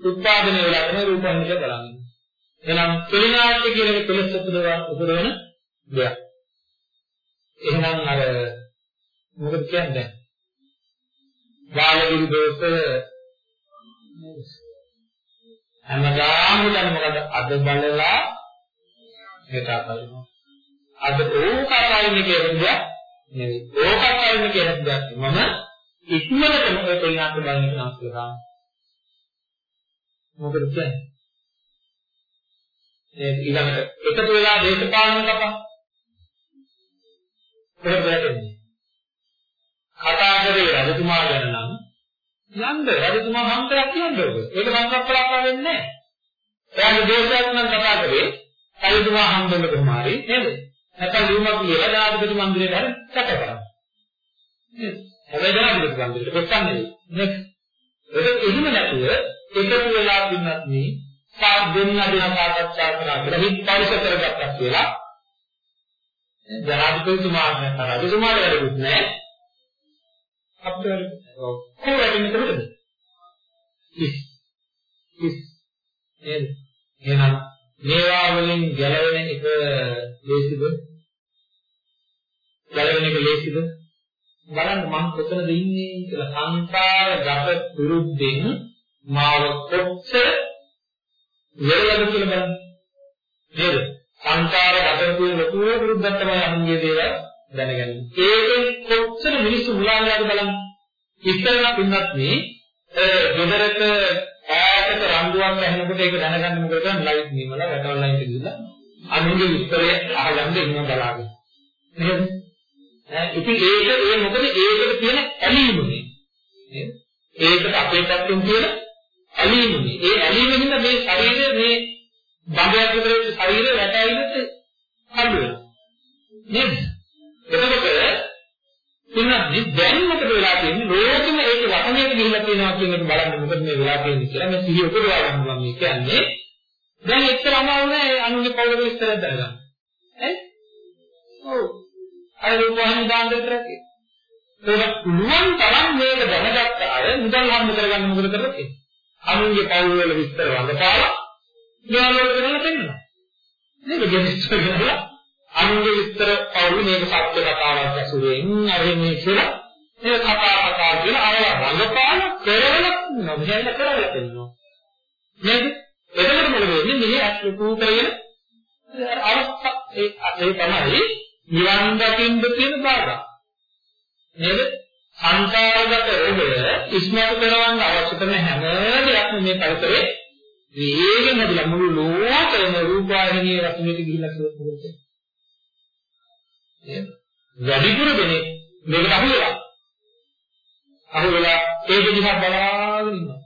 S1: උත්පාදනය වෙලා තමයි රූපංගික බලන්නේ. එහෙනම් කෙලිනාට්‍ය කියන එක කෙලස් උපදවන උපදවන දෙයක්. එහෙනම් අර මොකද කියන්නේ? වාලගිරි දෝෂ හැමදාම දැන් මොකද අද බලලා හෙට අතාරිනවා. අද ඕකටයින් කියන්නේ නෙවෙයි. ඕකටයින් කියන්නේ මම ඉක්මනටම ඔය කෙලිනාට්‍ය බලන්න නම් කියලා. මොකද කියන්නේ? ඒ ඊළඟට එකතු වෙලා දේශපාලන කතා. කොහෙද වැටෙන්නේ? කතා කරේ රජතුමා ගැන නම් යන්න රජතුමා මන්ත්‍රයක් කියන්නේ ඔබ. ඒක සංකප්පලාප වෙන්නේ නැහැ. එයාගේ දේශයක් නම් කතා කරේ රජතුමා හම්බෙන්න කොහොම හරි නේද? නැත්නම් ලියුමක් ලියලා ජනාධිපති මන්දිරයට හරි කතා කරා. නේද? හැබැයි ජනාධිපති මන්දිරයට පොත්තන්නේ නේද? ඒක එහෙම නැතුව එකතු වෙලා ඉන්නත් මේ සා දෙන්න දෙන සාකච්ඡා කරලා කියලා හිත පරිස කරගත්තා කියලා. ජනාධිපතිතුමා නැත්නම් රජතුමාට වැඩකුත් නැහැ අපිට කොහොමද කරන්නේ ඉස්. ඉස්. නේද? එහෙනම් මේවා වලින් ගැලවෙන එක ලේසිද ගැලවෙන එක ලේසිද බලන්න මම කොතනද ඉන්නේ කියලා සංසාර ගත විරුද්ධෙන් මාව කොච්චර වෙරළද කියලා බලන්න. නේද? සංකාර හතරකේ ලොකු විරුද්ධක් තමයි අනුන්ගේ දේවල් දැනගන්නේ. ඒකෙන් කොච්චර මිනිස්සු මුලාවලාද බලන්න. ඉස්සරලා පින්නත් මේ ගෙදරක ඈතක රණ්ඩුවක් ඇහෙනකොට ඒක දැනගන්න මොකද කරන්නේ? ලයිට් නිමල වැටවල් ලයින් ගිහලා අනුන්ගේ විස්තරය අහගන්න ඉන්න බලාගෙන. නේද? ඉතින් ඒක ඒ මොකද ඒකට තියෙන ඇලීමනේ. නේද? ඒකට අපේ පැත්තෙන් තියෙන ඇලීමනේ. ඒ ඇලීමෙන් මේ ශරීරය මේ බඹයක් විතර ශරීරය වැටෙයිලට හම්බ වෙනවා. නේද? එතකොට ඉන්නදී දැන් මොකද වෙලා තියෙන්නේ? ලෝකෙම ඒක වචනයට ගිහිල්ලා තියෙනවා කියන එක බලන්න මොකද මේ වෙලා තියෙන්නේ කියලා මේ සිහිය උපදවා ගන්නවා මේ කියන්නේ. දැන් එච්චර අමාරු නෑ අනුන්ගේ පවුලක විස්තර දැනගන්න. ඈ? ඔව්. අර රූපවාහිනී දාන්න විතරක්. ඒක පුළුවන් තරම් මේක දැනගත්ත අය මුදල් හම්බ කරගන්න මොකද කරන්නේ? අනුන්ගේ පවුල් වල විස්තර වඳපාලා යාළුවෝ කරලා පෙන්නනවා. නේද? ගෙනිස්තර කරලා අනුන්ගේ විස්තර පවුල් මේක සත්‍ය කතාවක් ඇසුරෙන් අරගෙන කියලා මේ කතා කතා කියලා අර වඳපාලා කරවල නොබෙහෙල කරලා පෙන්නනවා. නේද? එතකොට මොකද වෙන්නේ? මෙහි අත්ලුකු කරගෙන අවස්ථා ඒ ඒ තමයි නිවන් දකින්න තියෙන බාධා. නේද? සංකාරගත රෝගය ඉස්මතු කරවන්න අවශ්‍ය කරන හැම දෙයක්ම මේ පරිසරේ වේගෙන් හදලා මුළු ලෝකෙම රූපායනීය රසණයට ගිහිල්ලා කියලා නේද? වැඩිපුර දෙනෙක් මේකට අහු වෙලා. අහු වෙලා ඒක දිහා බලාගෙන ඉන්නවා.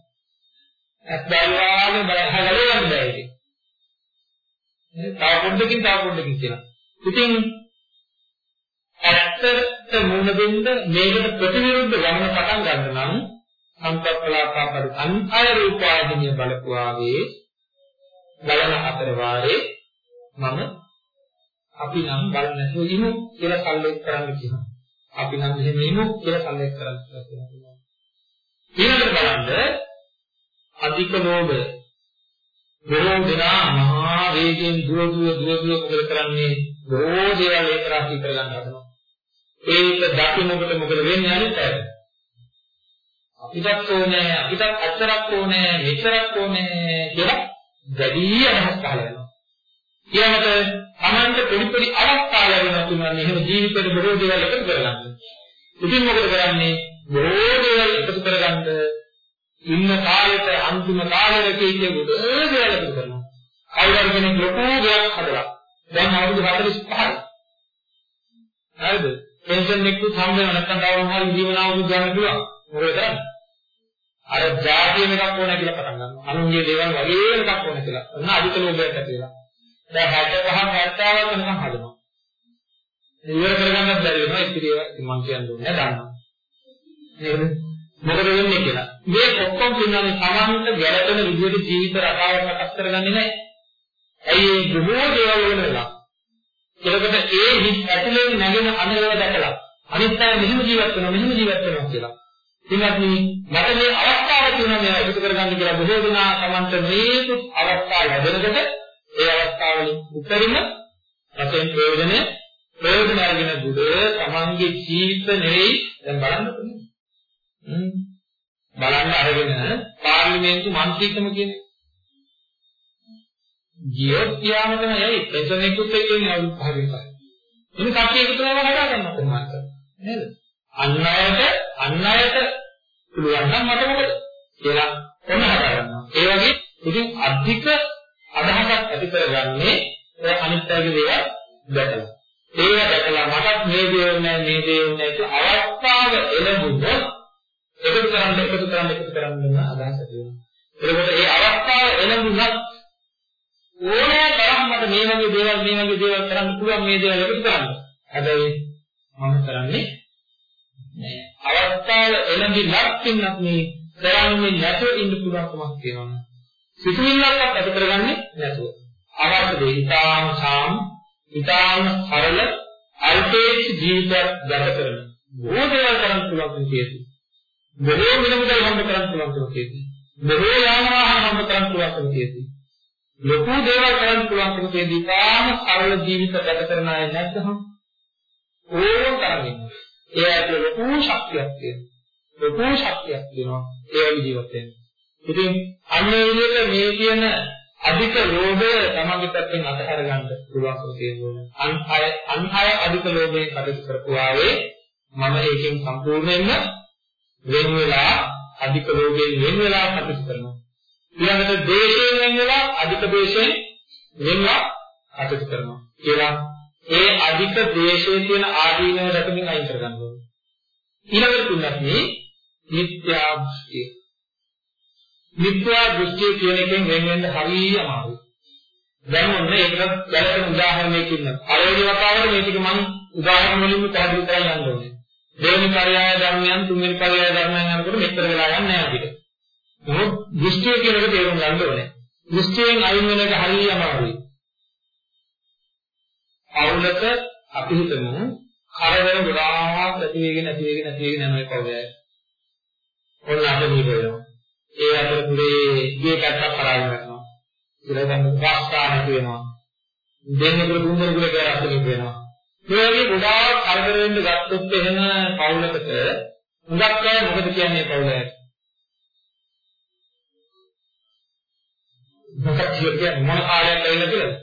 S1: ඇස් බැලුවාම බලහලා යන්නේ ඒක. තව පොඩ්ඩකින් තව පොඩ්ඩකින් කියලා. ඉතින් ඇත්තට මුණ දෙන්න මේකට ප්‍රතිවිරුද්ධ ගමන පටන් ගන්න නම් සම්පත්ලාපාපරි අන්තය රූපාදිනිය බලපුවාවේ බලන අතර වාරේ මම අපි නම් බලන්නේ නැතුව ඉමු කියලා සල්ලෙක් කරන්න කියනවා. අපි නම් එහෙම ඉමු කියලා සල්ලෙක් කරන්න කියනවා. ඊළඟට බලන්න අධික ලෝභය බොහෝ දෙනා මහා වේගයෙන් දුර දුර දුර දුර මොකද කරන්නේ? බොහෝ දේවල් ඒක රාශී කරගන්න හදනවා. ඒක දකින්නකොට මොකද වෙන්නේ අනිත් අයට අපිටත් ඕනේ අපිටත් අච්චරක් ඕනේ මෙච්චරක් ඕනේ කියලා වැඩි අදහස් පහළ වෙනවා. ඊළඟට Tamante පොඩි පොඩි අවස්ථා ලැබෙනවා කියනවා එහෙම ජීවිතේ බොහෝ දේවල් එකතු කරගන්න. ඉතින් මොකද කරන්නේ? බොහෝ දේවල් එකතු කරගන්න ඉන්න කාලෙට අන්තිම කාලෙට කියන්නේ බොහෝ දේවල් එකතු කරනවා. කවුරුහරි කෙනෙක් ලොකු දෙයක් හදලා දැන් අවුරුදු 45යි. හරිද? පෙන්ෂන් එකකුත් හම්බ වෙනවා නැත්නම් තව මොහොතක් ජීවනාවුත් ගන්න පුළුවන්. මොකද කරන්නේ? අර ජාතියම එකක් ඕන කියලා පටන් ගන්නවා. අනුන්ගේ දේවල් වගේ එකක් ඕන කියලා. ඔන්න අධික ලෝභයක් ඇති වෙලා. දැන් 65ක් 70ක් වෙනකම් හදනවා. ඉවර කරගන්නත් බැරි වෙනවා ඉතින් ඒක මම කියන්නේ නැහැ දන්නවා. නේද? මොකද වෙන්නේ කියලා. මේ ඔක්කොම කියන්නේ සමන්ත ගැළපෙන විදිහට ජීවිත රටාවක් සකස් කරගන්නේ නැහැ. ඇයි මේ බොහෝ දේවල් වල වෙලා. ඒකට ඒ හිත් ඇතුලේ නැගෙන අනලව දැකලා අනිත් අය මෙහෙම ජීවත් වෙනවා මෙහෙම ජීවත් වෙනවා කියලා. ඉතින්වත් මට මේ අවස්ථාව තියෙනවා මේ එකතු කරගන්න කියලා බොහෝ දෙනා සමන්ත මේක අවස්ථාව ලැබෙනකොට ඒ අවස්ථාවලින් උත්තරිම රසෙන් ප්‍රයෝජන ප්‍රයෝජන අරගෙන බුද තමන්ගේ ජීවිත නෙවෙයි දැන් බලන්න පුළුවන්. බලන්න අරගෙන පාර්ලිමේන්තු මන්ත්‍රීකම කියන්නේ ගියොත් යාම තමයි පෙන්ෂන් එකකුත් එක්කනේ අවුරුද්දකින් පස්සේ. ඉතින් කට්ටිය එකතු වෙනවා කතා කරනවා කොහොමද? නේද? අන් අයට අන් අයට පුළුවන් නම් මට මොකද කියලා කොහොමද කරන්නේ? ඒ වගේ ඉතින් අධික අදහසක් ඇති කරගන්නේ ඒ අනිත්‍යයේ දේවල් දැකලා. ඒව දැකලා මටත් මේ දේ නැහැ මේ දේ නැහැ කියලා අවස්ථාව එළඹුණොත් එකතු කරන්න එකතු කරන්න එකතු කරන්න යන අදහස තියෙනවා. ඒකට ඒ අවස්ථාව එළඹුණත් ඕනෑ තරම් මට මේ වගේ දේවල් මේ වගේ දේවල් කරන්න පුළුවන් මේ දේවල් එකතු කරන්න. හැබැයි මම කරන්නේ නෑ. අවස්ථාව එළඹිලක් පින්නක් මේ කරන්නේ නැතුව ඉන්න පුළුවන්කමක් තියෙනවා. සිතුවිල්ලක්වත් ඇති කරගන්නේ නැතුව. අවශ්‍ය දේ ඊටාම සාම ඊටාම සරල අල්පේක්ෂ ජීවිතයක් ගත කරන. බොහෝ දේවල් කරන්න පුළුවන් කේසි. බොහෝ මිලමුදල් හම්බ කරන්න පුළුවන් කේසි. බොහෝ යාන වාහන හම්බ කරන්න පුළුවන් කේසි. ලොකු දේවල් කරන්න පුළුවන් කේසි ඊටාම සරල ජීවිත ගත කරන අය නැත්නම් ඕන තරමින් ඒ ඇතුළේ ලොකු ශක්තියක් තියෙනවා. ලොකු ශක්තියක් තියෙනවා ඒ වගේ ජීවත් වෙන්න. ඉතින් අන්නේ විදිහට මේ කියන අධික ලෝභය තමන්ගේ පැත්තෙන් අතහැර ගන්න පුළුවන්කම තියෙනවා. අන් අය අන් අය අධික ලෝභයෙන් කටයුතු කරපුවාවේ මම ඒකෙන් සම්පූර්ණයෙන්ම වෙන වෙලා අධික ලෝභයෙන් වෙන වෙලා කටයුතු කරනවා. ඊළඟට දේශයෙන් වෙන වෙලා අධික දේශයෙන් වෙනවා කටයුතු කරනවා. කියලා ඒ අධික දේශයේ තියෙන ආදීනව දැකමින් අයින් කරගන්න ඕනේ. ඊළඟට තුනක් මේ නිත්‍යා දෘෂ්ටිය. මිත්‍යා දෘෂ්ටිය කියන එකෙන් වෙන වෙන්න හරිය අමාරුයි. දැන් ඔන්න ඒකට ගැලපෙන උදාහරණයක් ඉන්න. පළවෙනි වතාවට මේ ටික මම උදාහරණ වලින් පැහැදිලි කරලා යන්න ඕනේ. දෙවෙනි පරයය ධර්මයන් තුන්වෙනි පරයය ධර්මයන් යනකොට මෙතර වෙලා යන්නේ නැහැ අපිට. මොකද දෘෂ්ටිය කියන එක තේරුම් ගන්න ඕනේ. දෘෂ්ටියෙන් අයින් වෙන එක හරිය අමාරුයි. අවුලක අපි හිතමු කරදර ගොඩාක් ඇති වෙගෙන ඇති වෙගෙන ඇති වෙගෙන යන එක පොදේ. ඔන්න අපිට මේක වෙනවා. ඒ අතරතුරේ ගේ පැත්තක් කරාගෙන යනවා. ඊළඟ ගන්න වාස්තා නැති වෙනවා. දෙන්නෙකුට දුන්නෙකුට කියලා අත්දැකීම් වෙනවා. මේ වගේ ගොඩාක් කරදර වෙන්න ගත්තොත් එහෙම පවුලකට හුඟක් අය මොකද කියන්නේ පවුලේ? මොකක්ද කියන්නේ මොන කාලයක් ඇවිල්ලා කියලාද?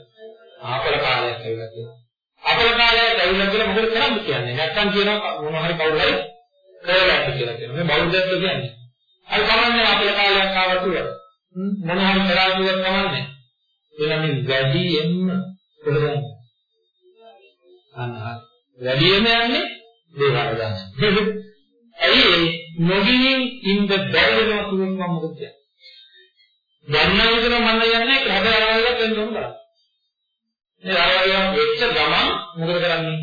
S1: ආපල කාලයක් ඇවිල්ලා කියලා. අපල කාලයක් ඇවිල්ලා කියලා මොකද කරන්නේ කියන්නේ? නැත්තම් කියනවා මොන හරි පවුලයි කරලා කියලා කියනවා. මේ බෞද්ධත්ව කියන්නේ. අර කමන්නේ අපල කාලයක් ආවට උඩ. මොන හරි කරා කිව්වත් කමන්නේ. එහෙනම් මේ වැඩියෙන්ම කොහෙද යන්නේ? අන්න වැඩියෙන්ම යන්නේ දේවාල දාන. ඇයි නොගිනින් ඉන්න බැරි වෙනවා කියනවා මොකද කියන්නේ? දැන් විතර මම යන්නේ හැබැයි අරවලක් වෙන්න ඕන බලන්න. මේ අරවලක් වෙච්ච ගමන් මොකද කරන්නේ?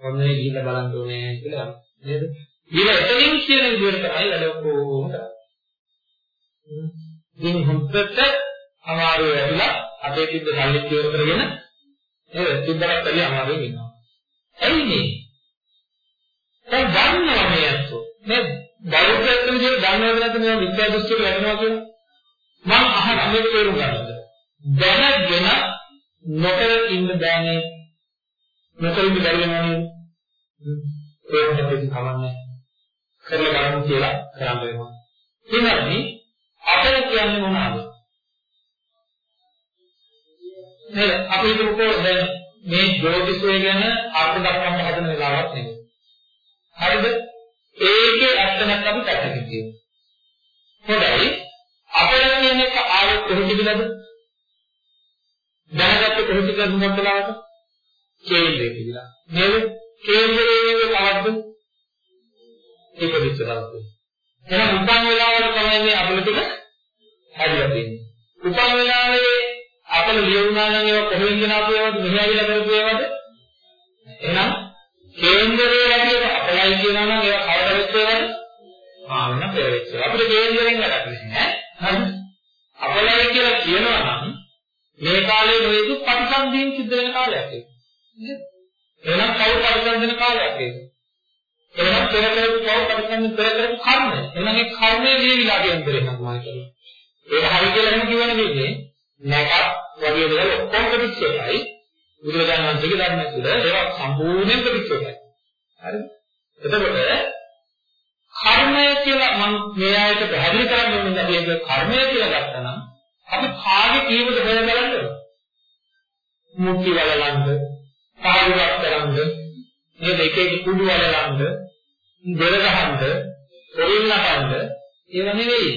S1: ඔන්නේ ගිහිල්ලා බලන්න ඕනේ කියලා නේද? ඊළ එතනින් කියන විදිහට තමයි වැඩ ඔක්කොම කරන්නේ. ඉතින් හොද්දට අමාරු වෙලා අපේ තිබ්බ සල්ලි ඉවර කරගෙන නේද? තිබ්බරක් කරලා අමාරුවෙන් ඉන්නවා. ඇයි මේ? දැන් දන්නවා මේ අතෝ. මේ බෞද්ධත්ව විදිහට දන්නවද නැත්නම් මේ විද්‍යා දෘෂ්ටිය ලැබෙනවා කියන්නේ? මම අහන මේක තේරුම් ගන්නද? දැනගෙන නොකර ඉන්න බෑනේ. නොකර ඉන්න බැරි වෙනවා නේද? ඒක හැබැයි කමන්නේ. කරලා ගන්න කියලා කරන්න වෙනවා. ඊළඟට අපල කියන්නේ මොනවද? නේද? අපි හිතමුකෝ දැන් මේ ජෝතිෂය ගැන අර්ථ දක්වන්න හදන වෙලාවක් නෙමෙයි. හරිද? ඒකේ අර්ථ නැත්නම් අපි පැත්තකින් කියමු. හොඳයි. අපල කියන එක ආයෙත් කොහෙද කියලාද? දැනගත්ත කොහෙද කියලා දුන්නත් වෙලාවට කේන්ද්‍රේ කියලා. නේද? කේන්ද්‍රයේ කවද්ද? ඒක විතරක්. එහෙනම් උපන් වෙලාවට තමයි මේ අපල ටික හැදිලා තියෙන්නේ. උපන් වෙලාවේ අපල ලියුණා නම් ඒවා කොහෙන්ද නාපු ඒවාද මෙහි ඇවිල්ලා කරපු ඒවාද? එහෙනම් කේන්ද්‍රයේ හැටියට අපලයි කියනවා නම් ඒවා කවදාවත් ඒවාද? ආ වෙන පෙරෙච්ච. අපිට කේන්ද්‍රයෙන් වැඩක් නැහැ. හරි අපලයි කියලා කියනවා නම් මේ කාලේ නොයෙකුත් පරිසම්දීන් සිද්ධ වෙන කාලයක් ඒක නේද එහෙනම් කවුරු පරිසම්දින කාලයක් ඒක එහෙනම් පෙර කරපු කවුරු පරිසම්දින පෙර කරපු කර්ම. එහෙනම් ඒ කර්මයේ දීවිලා කියන දේ තමයි කියන්නේ. ඒක හරි කියලා එහෙම කියවන දෙන්නේ නැකත් වගේ දේවල් ඔක්කොම ප්‍රතික්ෂේපයි. බුදුරජාණන් වහන්සේගේ ධර්මය තුළ ඒවා සම්පූර්ණයෙන් ප්‍රතික්ෂේපයි. හරිද? එතකොට කර්මය කියලා මම මේ ආයත පැහැදිලි කරන්න ඕනේ අපි ඒක කර්මය කියලා ගත්තා නම් අපි කාගේ කීවද හොය බලන්න මුක්ති වලලන්ද පාළුවක් කරන්ද මේ දෙකේ කුඩු වලලන්ද දෙර ගහනද පොරින් නටන්න ඒව නෙවෙයි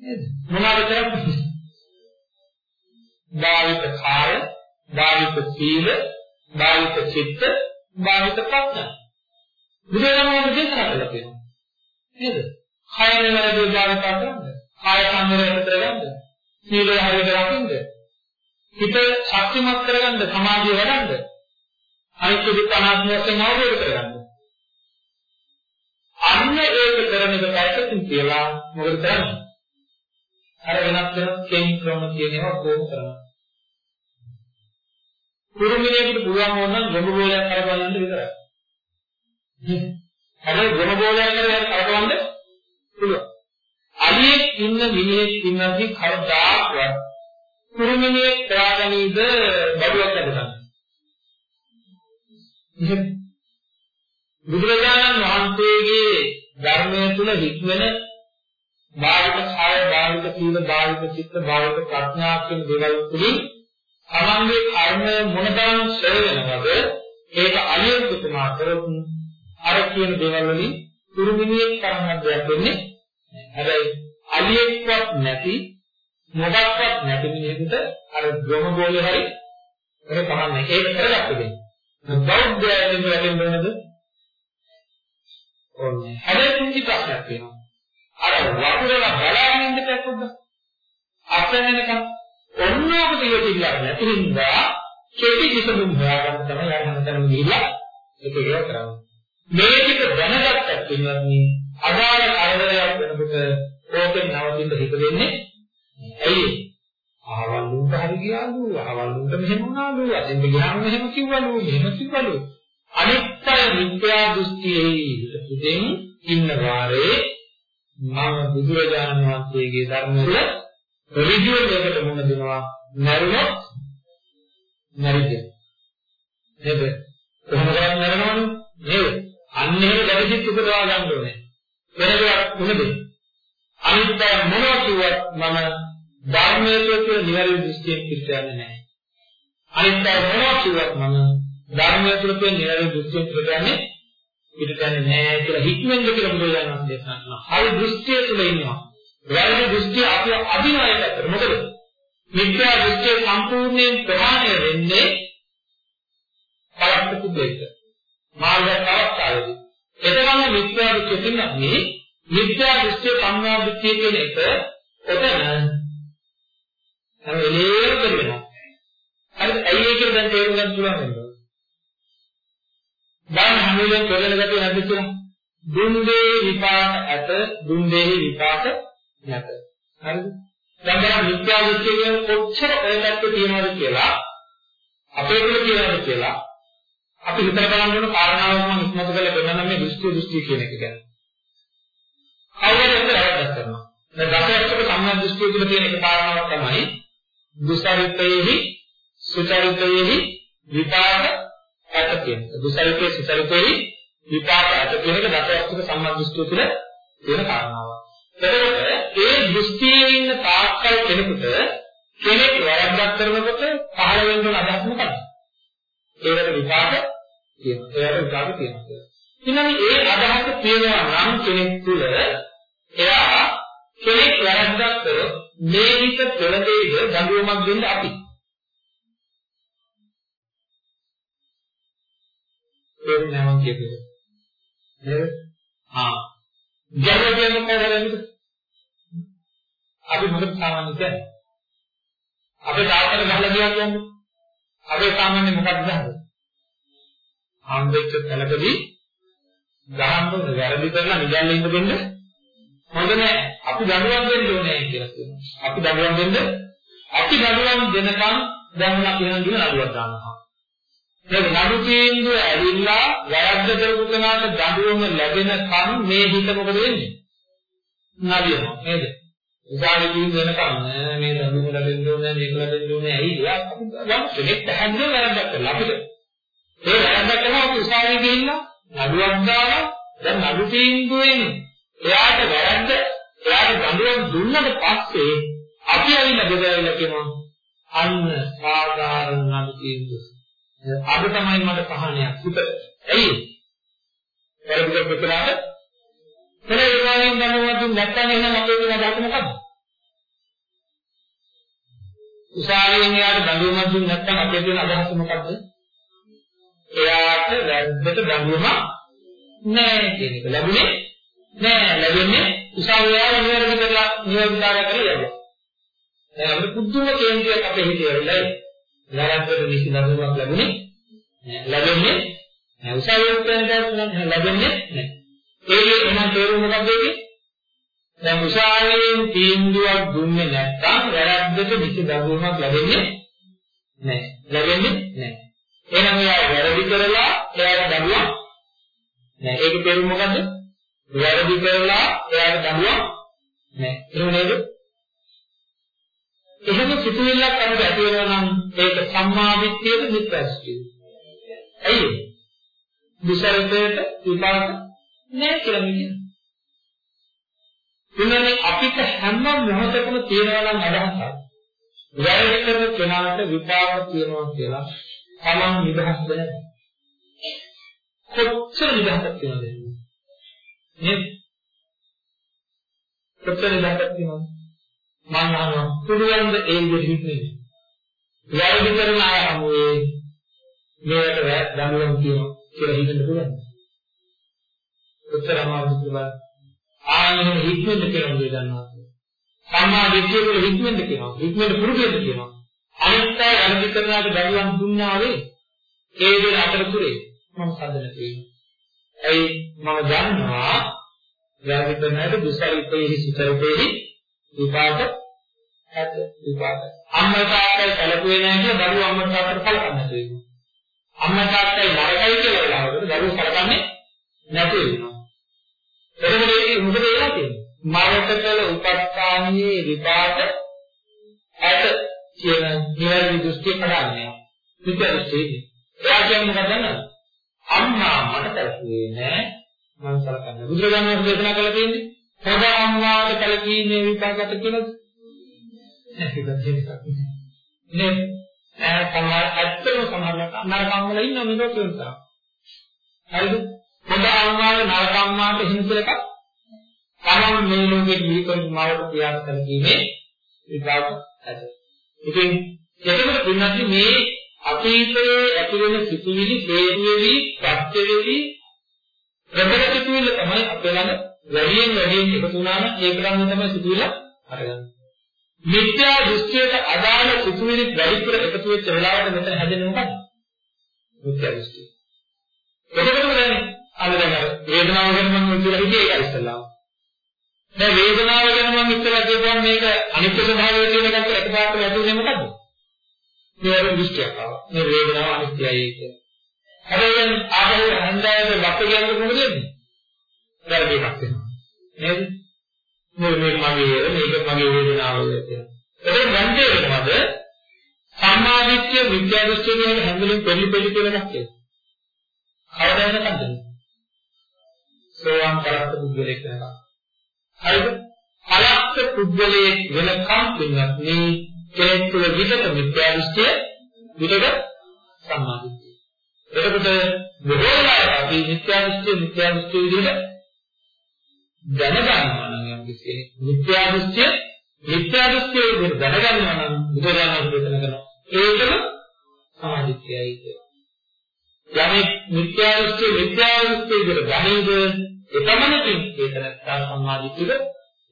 S1: නේද මොනවද කරන්නේ භාවිත කාය භාවිත සීල භාවිත චිත්ත භාවිත ප්‍රඥා බුදුරජාණන් දේශනා කළා කියනවා. නේද? කය නිවැරදිව ජානකා කරන්න. කාය සංවරය කරගන්න. සීලය හරියට රකින්න. හිත ශක්තිමත් කරගන්න, සමාධිය වඩන්න. අනිත්‍ය දුක්ඛ අනාත්ම වශයෙන් අවබෝධ කරගන්න. අන්න ඒක කරන එක පැත්තකින් කියලා මොකද කරන්නේ? අර වෙනත් වෙනත් කෙන් ක්‍රම කියනවා කොහොම කරන්නේ? කුරුමිනේකට පුළුවන් වුණා නම් ගොනු ගෝලයක් කරගන්න විතරයි. හැබැයි ගුණ බෝලයක් කරලා කරකවන්න පුළුවන්. අලියෙක් ඉන්න මිනිහෙක් ඉන්නදී කවදාවත් කුරුමිනියෙක් ප්‍රාගණීද බඩුවක් අදගන්න. බුදුරජාණන් වහන්සේගේ ධර්මයේ තුල හික්මන භාවිත කාය භාවිත සීල භාවිත චිත්ත භාවිත ප්‍රඥා කියන දේවල් තුලින් තමන්ගේ කර්මය මොනතරම් ශ්‍රේ වෙනවද ඒක අලියෙක් තුමා කරොත් අර කියන දේවල් වලින් කුරුමිනියෙක් තරම්වත් දෙයක් වෙන්නේ හැබැයි අලියෙක්වත් නැති මොකක්වත් නැති මිනිහෙකුට අර ගොම ගෝලේ හරි ඒක පහන්නේ ඒක කරගත්ත දෙයක්. බෞද්ධයන් වෙනින් වෙනද? ඕනේ. හැබැයි පුංචි ප්‍රශ්නයක් තියෙනවා. අර වතුරල බලාගෙන ඉන්න තැක්කොත් අපෙන්නකම් ඔන්නෝක දියතිලා නැති හින්දා කෙටි කිසඳුම් හොයාගන්න තමයි අර හැමතැනම ගිහිල්ලා ඒක ඒක කරන්නේ. මේ ටික දැනගත්තත් කියන්නේ අදාළ කරදරයක් වෙනකොට ඕකෙන් නවතින්න හිත වෙන්නේ ඇයි අහවල් උන්ට හරි ගියාලු අහවල් උන්ට මෙහෙම වුණාලු අදින්න ගියාම මෙහෙම කිව්වලු මෙහෙම කිව්වලු. අනිත්‍ය මිත්‍යා දෘෂ්ටියේ පුදෙන් ඉන්න වාරේ මම බුදුරජාණන් වහන්සේගේ ධර්මවල ඍජුව දෙකට මුණ දෙනවා. මරුණොත් මරිද? නේද? කොහොමද මරනවනේ නේද? අන්න එහෙම දැවිසිට උපදවා ගන්න ඕනේ. වෙනදක් මොනද අනිත් අය මොනවා කිව්වත් මම ධර්මයේ තුළ නිවැරදි දෘෂ්ටියෙන් පිළිගන්නේ නැහැ අනිත් අය මොනවා කිව්වත් මම ධර්මයේ තුළ නිවැරදි දෘෂ්ටියෙන් පිළිගන්නේ පිළිගන්නේ නැහැ කියලා හික්මෙන්ද කියලා බුදුරජාණන් වහන්සේ දේශනා කරනවා. හරි දෘෂ්ටිය තුළ ඉන්නවා. වැරදි දෘෂ්ටිය අපිව අදිනවයි පැත්තට. මොකද? මිත්‍යා දෘෂ්ටිය සම්පූර්ණයෙන් ප්‍රහාණය වෙන්නේ බලන්න පුදේක. මාර්ගයක් අවස්ථාවේදී. එතනම මිත්‍යා දෘෂ්ටිය කියන්නේ මිත්‍යා දෘෂ්ටිය සම්මා දෘෂ්ටිය කියන එක ඔතන හැම වෙලේම කරනවා. හරි ඇයි ඒක දැන් තේරුම් ගන්න පුළුවන් වෙන්නේ? දැන් හැමෝම කරගෙන ගත්තේ නැද්ද කියලා? දුන් දේ විපාක ඇත, දුන් දේ විපාක නැත. හරිද? දැන් දැන් මිත්‍යා දෘෂ්ටිය කියන කොච්චර ඔයකට තියෙනවද කියලා අපේ තුල තියෙනවද කියලා අපි හිතලා බලන්න ඕන කාරණාවක් මම ඉස්මතු කරලා පෙන්නන්න මේ දෘෂ්ටි දෘෂ්ටි කියන එක ගැන. කවුරුත් වැරද්දක් කරනවා. දැන් දසයක්ක සම්මා දෘෂ්ටිය තුළ තියෙන එක කාරණාවක් තමයි දුසරිතයේහි සුචරිතයේහි විපාක ඇත කියන එක. දුසරිතයේ සුචරිතයේහි විපාක ඇත කියන එක දසයක්ක සම්මා දෘෂ්ටිය තුළ තියෙන කාරණාවක්. එතකොට ඒ දෘෂ්ටියේ ඉන්න තාක්කල් කෙනෙකුට කෙනෙක් වැරද්දක් කරනකොට පහළ වෙන්න ඕන අදහස මොකක්ද? ඒකට විපාක තියෙනවා. ඒකට විපාක තියෙනවා. ඉතින් ඒ අදහස තියෙනවා නම් කෙනෙක් තුළ එයා කෙනෙක් වැරද්දක් කරොත් මේ විත පෙළදෙයිද දඬුවමක් දෙන්න අපි. ඒක නම කියන්නේ. නේද? ආ. ජනකයන් මොකද අපි මොකද සාමාන්‍ය කියන්නේ? අපේ තාත්තට ගහලා ගියා කියන්නේ. අපේ සාමාන්‍ය මොකක්ද දහද? හම්බෙච්ච තැනකදී ගහන්න වැරදි කරලා නිදැල්ල ඉන්න දෙන්න හොඳ නෑ. අපි දඬුවම් දෙන්න ඕනේ කියලා කියනවා. අපි දඬුවම් දෙන්න අපි දඬුවම් දෙනකම් දැන් අපි වෙන දින නඩුවක් ගන්නවා. ඒක නඩු තීන්දුව ඇවිල්ලා වැරද්ද කරපු කෙනාට දඬුවම ලැබෙනකම් මේ හිත මොකද වෙන්නේ? නඩියනවා නේද? උසාවි තීන්දුව වෙනකම් නෑ මේ දඬුවම ලැබෙන්න ඕනේ මේක ලැබෙන්න ඕනේ ඇයි? යම් කෙනෙක් පැහැදිලිව වැරද්දක් කළා අපිට. ඒ වැරද්දක් කරනවා අපි උසාවි ගිහිල්ලා නඩුවක් දාලා දැන් නඩු තීන්දුවෙන් එයාට වැරද්ද එයාට දඬුවම් දුන්නට පස්සේ අපි ඇවිල්ලා බෙදාගෙන කියනවා අන්න සාධාරණ නඩු තීන්දුව. අද තමයි මට පහනයක් හිතට. ඇයි? වැරදි කරපුවාට එතන ඒ වගේම දඬුවම් දුන්න නැත්නම් එහෙනම් අපේ වෙන අදහස මොකද්ද? උසාවියෙන් එයාට දඬුවම් දුන්න නැත්නම් අපේ වෙන අදහස මොකද්ද? එයාට වැරද්දට දඬුවම නැහැ කියන එක. ලැබුණේ නෑ ලැබෙන්නේ උසාවියාව නිවැරදි කරලා නිවැරදිකාරය කරලා ලැබුවා. දැන් අපිට පුදුම කේන්ද්‍රයක් අපේ හිතේ වෙලයි. යාරන්තර නිසි දඬුවමක් ලැබුණේ නෑ. ලැබෙන්නේ නෑ උසාවියට දැන් ලැබෙන්නේ නෑ. ඒකේ එනම් තේරුම මොකක්ද ඒකේ? දැන් උසාවියෙන් තීන්දුවක් දුන්නේ නැත්නම් වැරද්දට නිසි දඬුවමක් ලැබෙන්නේ නෑ. ලැබෙන්නේ නෑ. එහෙනම් එයා වැරදි කරලා එයාට දඬුවම් නෑ. ඒකේ තේරුම මොකද්ද? වැරදි කරලා එයාට දඬුවම් නෑ. එහෙම නේද? එහෙම සිතුවිල්ලක් අපිට ඇති වෙනවා නම් ඒක සම්මාදිට්ඨියද මිත්‍යාදිට්ඨියද? ඇයි? විසරිතයට විපාක නෑ කියලා කියන්නේ. එන්නේ අපිට හැම මොහොතකම තියෙනවා නම් අදහසක්. වැරදි කරන කෙනාට විපාක තියෙනවා කියලා තමන් නිදහස් වෙන කොච්චර නිදහසක් තියෙනවද? නේද? කොච්චර ඉලක්කයක් තියෙනවද? මම අහනවා පුළුවන් ද ඒ විදිහට හිතෙන්නේ? වැරදි කරන අය හමුවේ මේකට දඬුවම් කියනවා කියලා හිතන්න පුළුවන්. කොච්චර අමාරුද කියලා ආයෙම හිතෙන්න කියලා දේ ගන්නවා. සම්මා දිට්ඨිය වල හිතෙන්න කියනවා. හිතෙන්න පුරුදු වෙන්න කියනවා. අනිත් අය වැරදි කරනාට දඬුවම් දුන්නා වේ ඒ දේ අතරතුරේ මම සඳහන් තියෙනවා. ඇයි මම දන්නවා වැරදි කරනකොට දුසරිතේහි සුතරිතේහි විපාක ඇත විපාක. අම්මා තාත්තයි කලකුවේ නැහැ කියලා දරුවෝ අම්මා තාත්තට කලකන්නේ නැති වෙනවා. අම්මා තාත්තයි නරකයි කියලා වෙලාවකට දරුවෝ කලකන්නේ නැති වෙනවා. එතකොට ඒක මොකද වෙලා තියෙන්නේ? මරත කළ උපස්ථානයේ විපාක ඇත කියන නිවැරදි දෘෂ්ටි කඩන්නේ. විතර දෙන්නේ. එයා කියන්නේ මොකද දන්නවද? අම්මා මට කලකුවේ නෑ මම සලකන්නේ. බුදුරජාණන් වහන්සේ දේශනා කළා තියෙන්නේ හොඳ අම්මාට කලකීමේ විපාකات කියලාද? ඒක දෙයක් නේ. ඈ සමහර ඇත්තම සමහරකට නරකම් වල ඉන්න මේ ලෝකේ උන්සා. හරිද? හොඳ අම්මාට නරක අම්මාට හිමිකල එකක්. තමන් මේ ලෝකේ ජීවිතේ මවට ප්‍රයාස කලකීමේ විපාක ඇත. ඉතින් එතකොට දුන්නත් මේ අතීතයේ ඇති වෙන සිතුවිලි හේතුවෙවි ප්‍රත්‍යවෙවි ප්‍රබල සිතුවිල්ල තමයි අපේ ළඟ වැඩියෙන් වැඩියෙන් එකතු වුණාම ඒකට අනුව තමයි සිතුවිල්ල අරගන්නේ. මිත්‍යා දෘෂ්ටියට අදාළ සිතුවිලි වැඩිපුර එකතු වෙච්ච වෙලාවට මෙතන හැදෙන්නේ මොකක්ද? මිත්‍යා දෘෂ්ටිය. එතකොටම දැන් අන්න දැන් වේදනාව ගැන මම කියලා හිතේ ඒක ඉස්සල්ලාම. දැන් වේදනාව ගැන මම ඉස්සෙල්ලා කියපුවා මේක අනිත්‍ය ස්වභාවය කියන එකට එකපාරට වැටුනේ මොකද්ද? මේ වගේ දෘෂ්ටියක් ආවා. මේ වේදනාව අනිත්‍යයි කියලා. හැබැයි ආපහු හන්දාවේ වත් කියන්නේ මොකද වෙන්නේ? වැරදිමක් වෙනවා. නේද? මේ මේ මගේ මේක මගේ වේදනාව කියලා. ඒක නම් තේරෙනවද? සම්මාදිට්ඨිය විද්‍යා දෘෂ්ටිය කියන හැඟලෙන් පෙළි පෙළි කියලා එකක් තියෙනවා. කවදාද නැද්ද? සෝවාන් කරත් පුද්ගලෙක් වෙනවා. හරිද? අලක්ක පුද්ගලයෙක් වෙනකම් වෙනත් මේ කෙනෙක් තුළ විදක විද්‍යා දෘෂ්ටිය විදක සම්මාදිට්ඨිය. එතකොට බොහෝ වෙලාවට අපි මිත්‍යා දෘෂ්ටිය මිත්‍යා දෘෂ්ටිය විදිහට දැනගන්නවා නම් යම් කිසි මිත්‍යා දෘෂ්ටිය මිත්‍යා දෘෂ්ටිය විදිහට දැනගන්නවා නම් බුදුරජාණන් වහන්සේ කරනවා ඒකම සමාධිත්‍යයි කියන්නේ. යමෙක් මිත්‍යා දෘෂ්ටිය මිත්‍යා දෘෂ්ටිය විදිහට ගනීද එපමණකින් ඒක නැත්නම් සම්මාදිට්ඨියද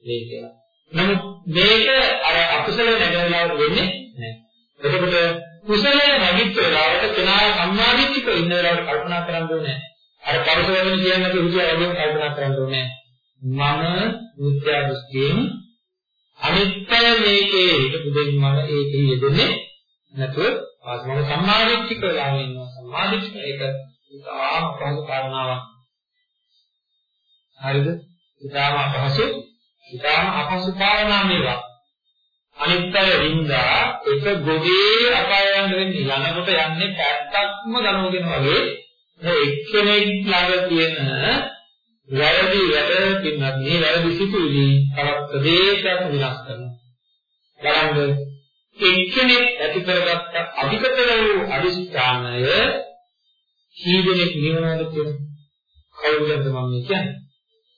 S1: මේ කියලා. නමුත් මේක අර අකුසල නැගෙනලාවට වෙන්නේ නැහැ. එතකොට කුසලයේ නැගිට වෙලාවට කෙනා සම්මාදිට්ඨික ඉන්න වෙලාවට කල්පනා කරන්න ඕනේ. අර පරිසරයෙන් කියන්නේ නැති විදිය වගේම කල්පනා කරන්න ඕනේ. මම මිත්‍යා දෘෂ්ටියෙන් අනිත්‍ය මේකේ හිතපුදෙන් මම ඒකේ යෙදෙන්නේ නැතුව ආත්මව සම්මාදිට්ඨික වෙලා ඉන්නවා. සම්මාදිට්ඨික ඒක ඉතාම අපහසු කාරණාවක්. හරිද? ඉතාම අපහසු ඉතාම අපහසු කාරණා මේවා. අනිත්‍ය වින්දා එක ගොගේ අපායයන් වෙන්නේ යනකොට යන්නේ පැත්තක්ම දනවගෙන වගේ මේ එක්කෙනෙක් ළඟ තියෙන වැරදි වැඩ පින්නත් මේ වැරදි සිතුවිලි තවත් ප්‍රදේශයක් විනාශ කරනවා. බලන්න එක්කෙනෙක් ඇති කරගත්ත අධිකතර වූ අදිස්ථානය කීදෙනෙක් නිවනද කියන කවුරුද මම කියන්නේ?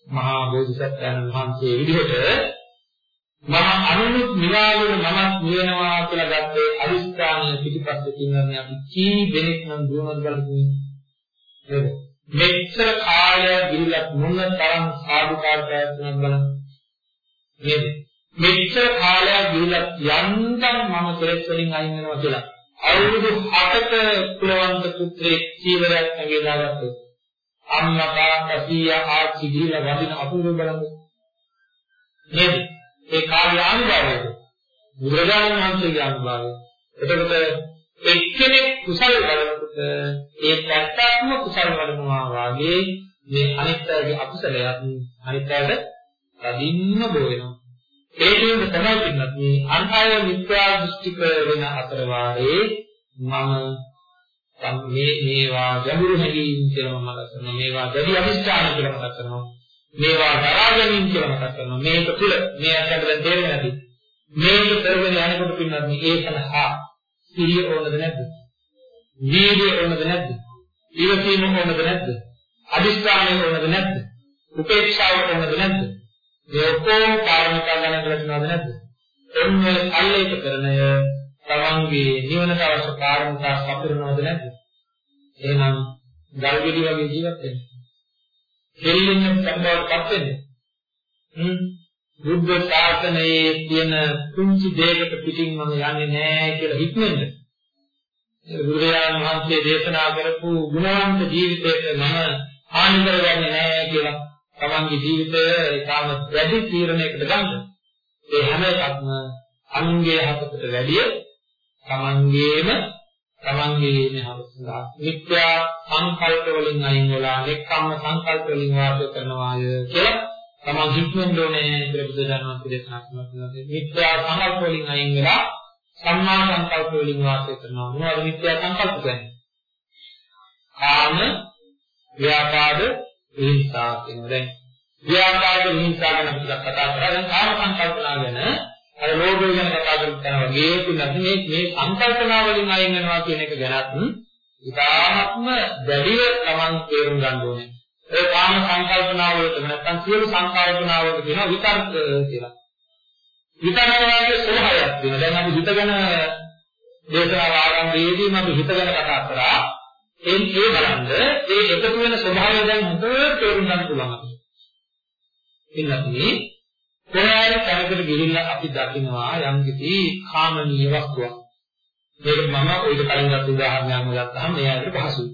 S1: මහා බෝධිසත්වයන් වහන්සේ විදිහට මම අනුනුත් නිවාගෙන මමත් නිවෙනවා කියලා ගත්තේ අදිස්ථානය පිටිපස්සේ තියෙනනේ අපි කී දෙනෙක් නම් දුවනවද බලන්න. නේද? මෙච්චර කාලයක් ගිහිල්ලා මොන තරම් සාදුකාරයක් වෙනවද බලන්න. නේද? මෙච්චර කාලයක් ගිහිල්ලා යන්තම් මම කෙලෙස් වලින් අයින් වෙනවා කියලා. අවුරුදු 7ක කුලවන්ත පුත්‍රයෙක් ජීවරයක් ඇගේ දාගත්තා. අම්මා තාත්තා සීයා ආච්චි ගිහිල්ලා වදින අපුරු බලන්න. නේද? ඒ කාර්ය අනුභවය. බුදුරජාණන් වහන්සේගේ අනුභවය. එතකොට එක්කෙනෙක් කුසල වඩනකොට ඒ පැත්තක්ම කුසල වඩනවා වාගේ මේ අනිත්‍යයේ අකුසලයක් අනිත්‍යයට රදින්න බෝ වෙනවා. ඒ කියන්නේ තමයි පින්නත් මේ අන්තය මිත්‍යා දෘෂ්ටික වෙන අතර වාරේ මම මේ මේවා ගැඹුරු හැඟීම් කියලා මම මතක් කරනවා මේවා දැඩි අනිෂ්ඨාන කියලා මතක් කරනවා මේවා දරා ගැනීම කියලා මතක් කරනවා මේක තුල මේ අතට දැන් තේරෙන්නේ නැති මේක කරගෙන යනකොට පින්නත් මේ ඒ සඳහා සිහිය ඕනද නැද්ද? වීර්යය ඕනද නැද්ද? ඊවසීම ඕනද නැද්ද? අදිස්ත්‍රාණය ඕනද නැද්ද? උපේක්ෂාව ඕනද නැද්ද? මේ ඔක්කොම කාරණා ගණන් කරනවද නැද්ද? එන්නේ අල්ලේක කරණය තමන්ගේ ජීවනට අවශ්‍ය කාරණා සපුරනවද නැද්ද? එහෙනම් ගල්ගෙඩි වගේ ජීවත් වෙන්න. දෙල්ලින්න සම්බවටපත් වෙන්න. හ්ම් බුද්ධ ශාසනයේ තියෙන කුංචි දෙයකට පිටින් මම යන්නේ නැහැ කියලා හිතෙන්න. බුදුරජාණන් වහන්සේ දේශනා කරපු ගුණවන්ත ජීවිතයක මම හානි කරගන්නේ නැහැ කියලා තමන්ගේ ජීවිතය ඊටම වැඩි තීරණයකට ගන්න. ඒ හැම එකක්ම අනුන්ගේ හතකට වැඩිය තමන්ගේම තමන්ගේ මෙහව සඳහා මිත්‍යා සංකල්ප වලින් අයින් වෙලා නෙක්ඛම්ම සංකල්ප වලින් වාසය කරනවාය කියලා තමන් හික්මෙන්න ඕනේ කියලා බුදුදහම දේශනා කරනවා. මිත්‍යා සංකල්ප වලින් අයින් වෙලා සම්මා සංකල්ප වලින් වාසය කරනවා. මොනවද මිත්‍යා සංකල්ප කියන්නේ? කාම, ව්‍යාපාද, හිංසා කියනවා. දැන් ව්‍යාපාද හිංසා ගැන අපි කතා කරා. දැන් කාම සංකල්පනා ගැන අර ලෝභය ගැන කතා කරනවා වගේ තුනක් මේ මේ සංකල්පනා වලින් අයින් වෙනවා කියන එක ගැනත් ඉතාමත්ම දැඩිව Taman තේරුම් ගන්න ඕනේ. ඒ කාම සංකල්පනා වලට නැත්නම් සියලු සංකල්පනා වලට කියන විතර්ක කියලා. විතර්ක වාගේ ස්වභාවයක් තියෙනවා. දැන් අපි හිතගෙන දේශනාව ආරම්භයේදී මම හිතගෙන කතා කරා. ඒ ඒ බලන්න ඒ එකතු වෙන ස්වභාවය දැන් හොඳට තේරුම් ගන්න පුළුවන් අපිට. ඉන්නත් කොහේ තැනකට ගිහිල්ලා අපි දකිනවා යම් කිසි කාමනීය වස්තුවක්. මේක මම ඔයිට කලින් ගත්ත උදාහරණයක් ගත්තාම මේ ඇයිට පහසුයි.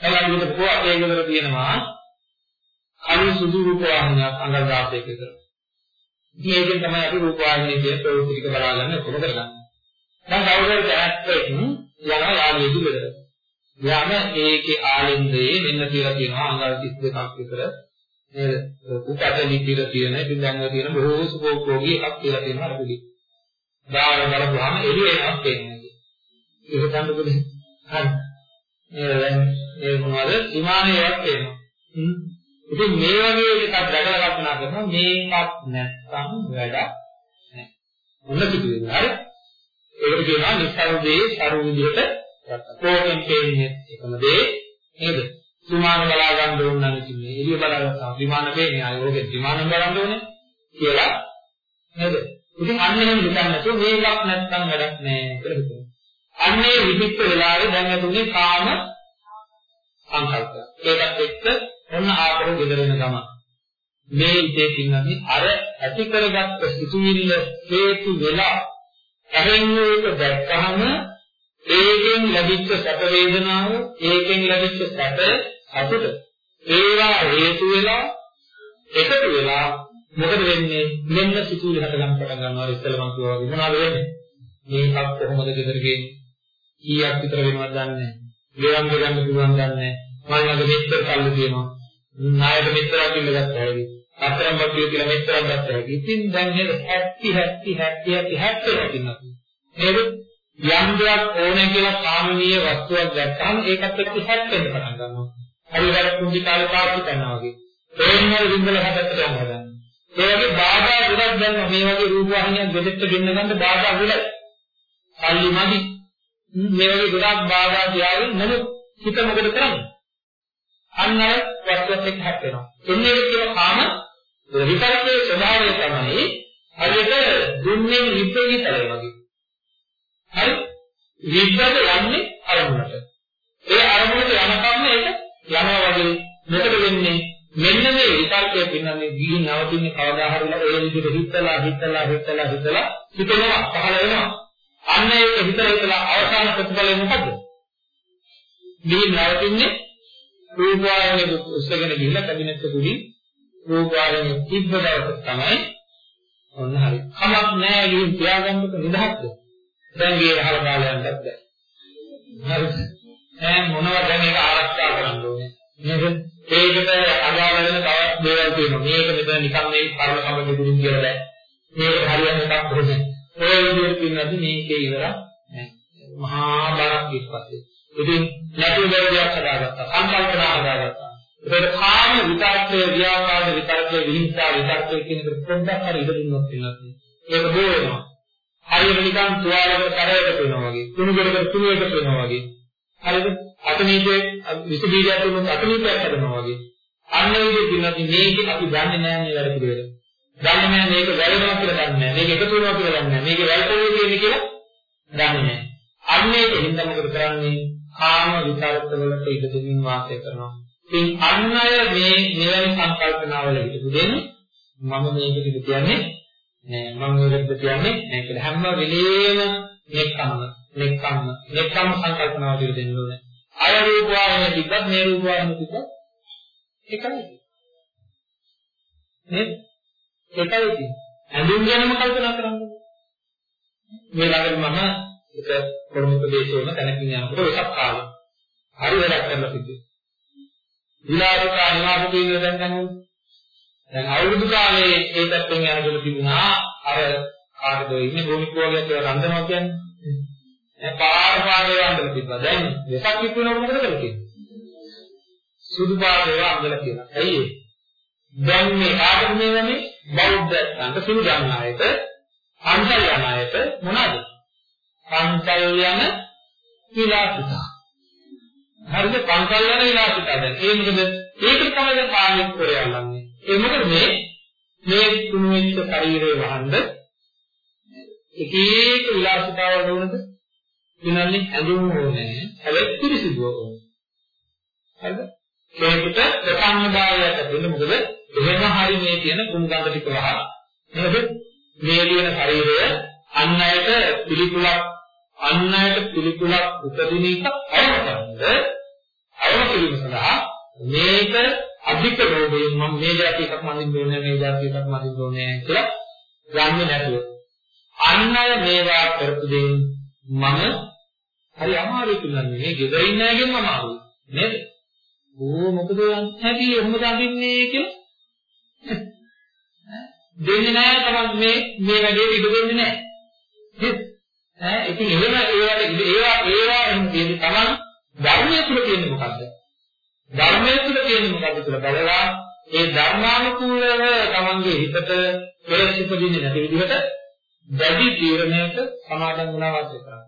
S1: එළඹෙන්න කො අපේ ගෙදර තියෙනවා කළු සුදු රූප වාහනයක් අඟල් 16ක විතර. මේකෙන් තමයි අපි රූප වාහිනිය කියන ප්‍රවෘත්ති ටික බලාගන්න කොහොමද කරන්නේ. දැන් කවුරුහරි දැක්කෙත් යනවා යාළුවෙකු ගෙදර. යාම ඒකේ ආලින්දේ මෙන්න කියලා කියනවා අඟල් 32ක් විතර නේද? උපතලි කියලා තියෙන ඉතින් දැන් ඔය තියෙන බොහෝ සුභෝගී එකක් කියලා තියෙනවා අර පුඩි. දාන බලපුවාම එළිය එකක් එන්නේ. ඒක තමයි පුඩි. හරි. මේ මේ මොනවද? විමානයක් එනවා. ඉතින් මේ වගේ එකක් දැකලා කල්පනා කරනවා මේකක් නැත්තම් වැඩක් නැහැ. මොන කිව්වද? හරි. ඒකට කියනවා නිස්සාරදේ සරු විදිහට කෝකෙන් පේන්නේ එකම දේ නේද? විමාන බලා ගන්න ඕන නම් ඉන්නේ එළිය බලාගත්තා විමාන පේන්නේ ආය ඕකේ විමානම් බලන්න ඕනේ කියලා නේද? ඉතින් අන්න එහෙම හිතන්නේ නැතුව මේකක් නැත්තම් වැඩක් නැහැ කියලා හිතනවා. අන්නේ විචිත්ත වෙලාවේ දැන් ඇතුලේ කාම සංකල්ප. ඒකත් එක්ක ඔන්න ආපහු ගෙදර වෙන ගම. මේ ඉතේ කින්නන්නේ අර ඇති කරගත්ත සිතුවිල්ල හේතු වෙලා ඇහෙන් ඒක දැක්කහම ඒකෙන් ලැබිච්ච සැප වේදනාව ඒකෙන් ලැබිච්ච සැප සතුට ඒවා හේතු වෙලා එකතු වෙලා මොකද වෙන්නේ මෙන්න සිතුවිලි හට ගන්න පටන් ගන්නවා ඉස්සෙල්ලා මම කිව්වා වගේ මොනවද වෙන්නේ මේකක් කොහොමද ගෙදර ගේන්නේ කීයක් විතර වෙනවද දන්නේ නැහැ ගෙවම් ගන්න පුළුවන් දන්නේ නැහැ මම ළඟ මෙච්චර කල්ලි තියෙනවා ණයට මෙච්චරක් ඉල්ලගත්තා හැකි අතරම් බක්කිය කියලා මෙච්චරක් ගත්තා හැකි ඉතින් දැන් නේද 70 70 70 70 තියෙනවා නේද යම් දෙයක් ඕනේ කියලා කාමනීය වස්තුවක් ගත්තාම ඒකත් එක්ක හැප්පෙන්න පටන් ගන්නවා. හරියට කුංචි කාලේ පාවිච්චි කරනවා වගේ. තේන්නේ විඳල හදට යන හදන්න. ඒ වගේ බාධා ගොඩක් ගන්නවා. මේ වගේ රූප වාහිනියක් දෙදෙට ගෙන්න ගන්න බාධා ගොඩයි. සල්ලි මදි. මේ වගේ ගොඩක් බාධා තියාගෙන නමුත් හිත මොකද කරන්නේ? අන්න අර වස්තුවත් එක්ක හැප්පෙනවා. එන්නේ කියන කාම විතරකේ ස්වභාවය තමයි හරියට දුන්නේ විපරිතය වගේ. හරි? විද්‍යාව යන්නේ අරමුණට. ඒ අරමුණට යනකම් ඒක යනවා වගේ මොකද වෙන්නේ? මෙන්න මේ විතර්කයේ පින්නන්නේ ගිහින් නවතින්නේ කවදා හරි ඒ විදිහට හිතලා හිතලා හිතලා හිතලා හිතනවා පහළ වෙනවා. අන්න ඒක හිතලා හිතලා අවසාන ප්‍රතිඵලය මොකද්ද? ගිහින් නවතින්නේ රූපවාහිනිය උස්සගෙන ගිහිල්ලා කැබිනට් එකේ රූපවාහිනිය තිබ්බ දවස තමයි ඔන්න හරි. කමක් නැහැ ගිහින් තියාගන්නක නිදහස්ද? දැන් ගේ රහල කාලයක් නැද්ද? හරිද? ඈ මොනවද දැන් ඒක ආරක්ෂා කරන්න ඕනේ. නේද? ඒකට අදාළ වෙන තවත් දේවල් තියෙනවා. මේක මෙතන නිකන් මේ කර්ම සම්බන්ධ දුරුම් කියලා බෑ. මේක හරියන්නේ එකක් කොහොමද? ඔය විදිහට කියනවාද මේකේ ඉවරක් නෑ. මහා බරක් ඉස්පස්සේ. ඉතින් නැති දෙයක් හදාගත්තා. සංකල්පනා හදාගත්තා. ඒකට කාම විතරකේ ව්‍යාපාද විතරකේ විහිංසා විතරකේ කියන එක පොඩ්ඩක් හරි ඉඳ දුන්නොත් වෙනවා. ඒක බෝ වෙනවා. හරියට නිකන් තුවාලයකට කරයකට වෙනවා වගේ. තුනුගරකට තුනුවකට වෙනවා වගේ. හරිද? අතනීපේ විස බීජයක් තුනක් අතනීපයක් හදනවා වගේ. අන්න ඒ විදිහට මේක අපි දන්නේ නැහැ මේ වැඩ පිළිවෙල. දන්නේ නැහැ මේක වැළෙනවා කියලා දන්නේ නැහැ. මේක එකතු වෙනවා කියලා දන්නේ නැහැ. මේක වැළපෙන්නේ කියන්නේ කියලා දන්නේ නැහැ. අන්න ඒක හින්දා මොකද කරන්නේ? කාම විතරක වලට ඉඩ දෙමින් වාසය කරනවා. ඉතින් අන්න අය මේ මෙවැනි සංකල්පනාවල හිතපු දෙන්නේ මම මේකට කියන්නේ නෑ මම ඔයකට කියන්නේ නෑ කියලා හැම වෙලේම නෙක්කම්ම නෙක්කම්ම නෙක්කම්ම සංකල්පනාව දිර දෙන්න ඕනේ. අය රූප වාහන තිබ්බත් මේ රූප වාහන තිබ්බත් එකයි. නේද? එකයි තියෙන්නේ. ඇඳුම් ගැනම කල්පනා කරන්න. මේ ළඟදී මම එක කොළඹ ප්‍රදේශවල තැනකින් යනකොට එකක් කාලා. හරි වැඩක් කරලා තිබ්බේ. විලාසිතා නිවාස කීවිය දැන් ගන්නේ. දැන් අවුරුදු කාලේ ඒ පැත්තෙන් යනකොට තිබුණා අර කාටද ඉන්නේ ගෝනිකෝ වගේ කියලා රඳනවා කියන්නේ. දැන් පාර පාරේ යන්න තිබ්බා. දැන් වෙසක් විකුණනකොට මොකද කරන්නේ? සුදු පාරේ අඳලා කියනවා. ඇයි ඒ? දැන් මේ කාටද මේ වනේ බෞද්ධයන්ට සුළු ගන්න අයට පන්සල් යන අයට මොනවද? පන්සල් යන විලාසිතා. හරිද? පන්සල් යන විලාසිතා. දැන් ඒ මොකද? ඒකට තමයි දැන් පාවිච්චි කරන්නේ. ඒ මොකද මේ මේ තුන් වෙච්ච ශරීරය වහන්න එක එක විලාසිතාවල් වුණද විනන්නේ ඇඳුම් ඕනේ. හැබැයි පිරිසිදු ඕනේ. හරිද? ඒකට ප්‍රසන්නභාවයක් ඇති වෙන මොකද එහෙම හරි මේ කියන කුණුගඳ ටික වහ නේද මේ කියන ශරීරය අන් අයට පිළිකුලක් අන් අයට පිළිකුලක් උපදින එක අවබෝධ අවබෝධ කිරීම සඳහා මේක අධික රෝගයෙන් මම මේ જાති එකක් මනින්න ඕනේ මේ જાති එකක් මනින්න ඕනේ කියලා ගන්නේ නැතුව අන් අය මේවා කරපු දෙයින් මම හරි අමාරුයි කියන්නේ මේ ගෙදර ඉන්න අයගෙන් අමාරුයි නේද? ඕ මොකද හැටි එහෙම දකින්නේ කියලා දෙන්නේ නැහැ තමයි මේ මේ වැඩේ ඉඩ දෙන්නේ නැහැ. හරි? ඈ ඉතින් එහෙම ඒවට ඒවා ඒවා එහෙම කියන්නේ තමන් ධර්මයේ තුල තියෙන්නේ මොකද්ද? ධර්මයේ තුල තියෙන්නේ මොකද්ද කියලා බලලා ඒ ධර්මානුකූලව තමන්ගේ හිතට කෙලෙස් උපදින්නේ නැති විදිහට දැඩි තීරණයක සමාදන් වුණා වාසය කරන්න.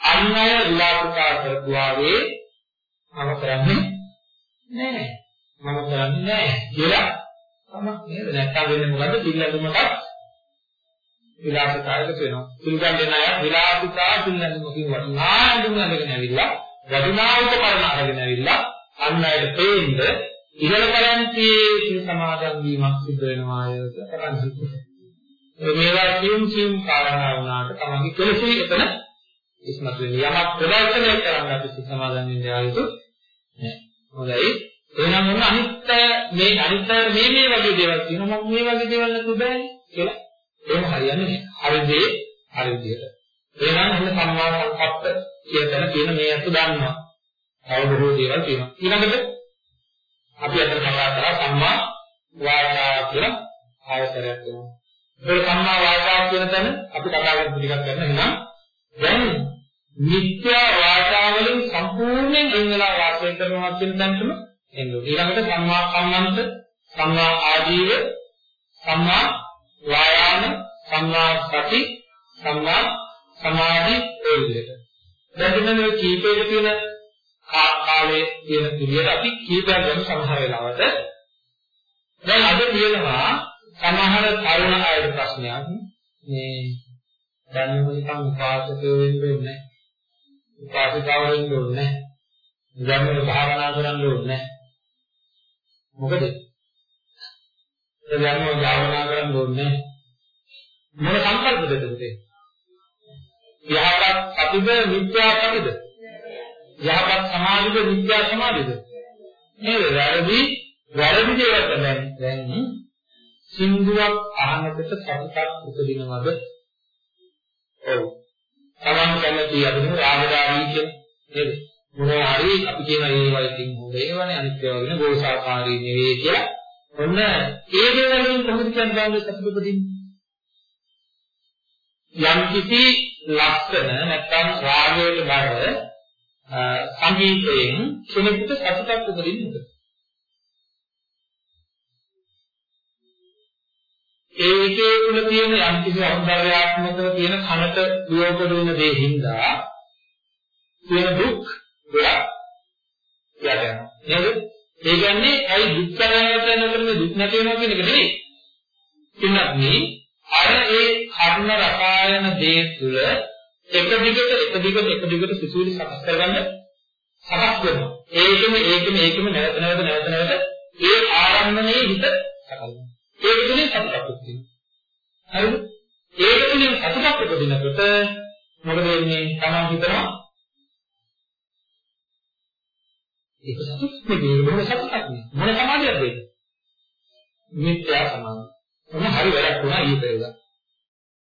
S1: අන්‍යය විලාපකා කරපුවාවේ මම කරන්නේ නැහැ. මම කරන්නේ නැහැ කියලා තමක් නේද? නැත්තම් වෙන්නේ මොකද්ද? පිළිලඳුමකට විලාපකාරක වෙනවා. පිළිගන්නේ නැහැ විලාපිතා පිළිලඳුමකින් වටිනා අඳුම අඳගෙන ඇවිල්ලා වටිනා උපකරණ අරගෙන ඇවිල්ලා අන් අයට තේින්ද ඉහළ කරන්තියේ සිල් සමාදන් වීමක් සිදු වෙනවා කියලා කරන් හිතුවා. මේවා කියුම් කියුම් කාරණා වුණාට තමයි කෙලෙසි එතන ඉස්මතු වෙන්නේ. යමක් ප්‍රදර්ශනය කරන්න අපි සිත සමාදන් වෙන්න යායුතු නෑ. හොඳයි. එහෙනම් මොන අනිත්‍ය මේ අනිත්‍ය මේ මේ වගේ දේවල් කියනවා මම මේ වගේ දේවල් නැතු බෑනේ කියලා. එහෙම හරියන්නේ නෑ. හරි දේ හරි විදියට. එහෙනම් හොඳ සම්මා සංකප්ප කියන කියන මේ අතු දන්නවා. තව බොහෝ දේවල් තියෙනවා. ඊළඟට අපි අද කතා කරා සම්මා වාචා කියලා ආයතරයක් වෙනවා. ඒ සම්මා වාචා කියන තැන අපි කතා කරපු ටිකක් ගන්න එහෙනම් දැන් මිත්‍යා වාචා වලින් සම්පූර්ණයෙන් එන් වෙලා වාසය කරනවා කියන තැනටම එන්නේ. ඊළඟට සම්මා කම්මන්ත, සම්මා ආජීව, සම්මා වායාම, සම්මා සති, සම්මා සමාධි ඒ විදිහට. දැන් මේ කීපයක තියෙන කාලයේ තියෙන විදිහට අපි කීපයක් ගන්න සමහර වෙලාවට. දැන් අද තියෙනවා සමහර තරුණ අයට ප්‍රශ්නයක්. මේ දැනුම නිකන් උපාසකයෝ වෙන්න ඕනේ. උපාසිකාව වෙන්න ඕනේ. ධර්ම භාවනා කරන්න ඕනේ. මොකද? ධර්ම භාවනා කරන්න ඕනේ. මොන සංකල්පද දෙන්නේ යහපත් අතිද මිත්‍යා සමිද යහපත් සමාධිද මිත්‍යා සමාධිද නේද වැරදි වැරදි දේවල් දැන් දැන් සින්දුවක් අහනකොට සතුටක් උපදිනවද? ඔව්. තමන් කැමති අදින රාගදානී කියන නේද? මොනවා හරි අපි කියන ඒවා ඉතින් හොඳ ඒවානේ අනිත් ඒවා වෙන ගෝසාකාරී නෙවෙයි කියලා. ඔන්න ඒ දේවල් වලින් කොහොමද කියන්නේ සතුට උපදින්නේ? යම් කිසි ලක්ෂණ නැත්නම් රාගයට බර සංගීතයෙන් කෙනෙකුට සතුටක් උපදින්නේ ඒකේ තුල තියෙන යම් කිසි සෞන්දර්යාත්මකව තියෙන කනට වියෝකද වෙන දේ හින්දා තියෙන දුක් ගොඩක් යට යනවා නේද? ඒ කියන්නේ ඇයි දුක් කරනවට නතරනේ දුක් නැති වෙනවා කියන එක නෙවෙයි. එන්නත් මේ අර ඒ කර්ම රසායන දේ තුල එක දිගට එක දිගට එක දිගට සිසුවිලි සකස් කරගන්න සකස් වෙනවා. ඒකම ඒකම ඒකම නැවත නැවත නැවත නැවත ඒ ආරම්භණයේ හිත සකස් ඒක තුළින් සතුටක් උපදිනවා. හරිද? ඒක තුළින් සතුටක් උපදිනකොට මොකද වෙන්නේ? තමන් හිතනවා ඒක සතුටක් නෙවෙයි මොන සතුටක් නෙවෙයි. මොන සමාධියක්ද ඒක? මිත්‍යා සමාධිය. මොන හරි වැඩක් වුණා ඊට පෙරේදා.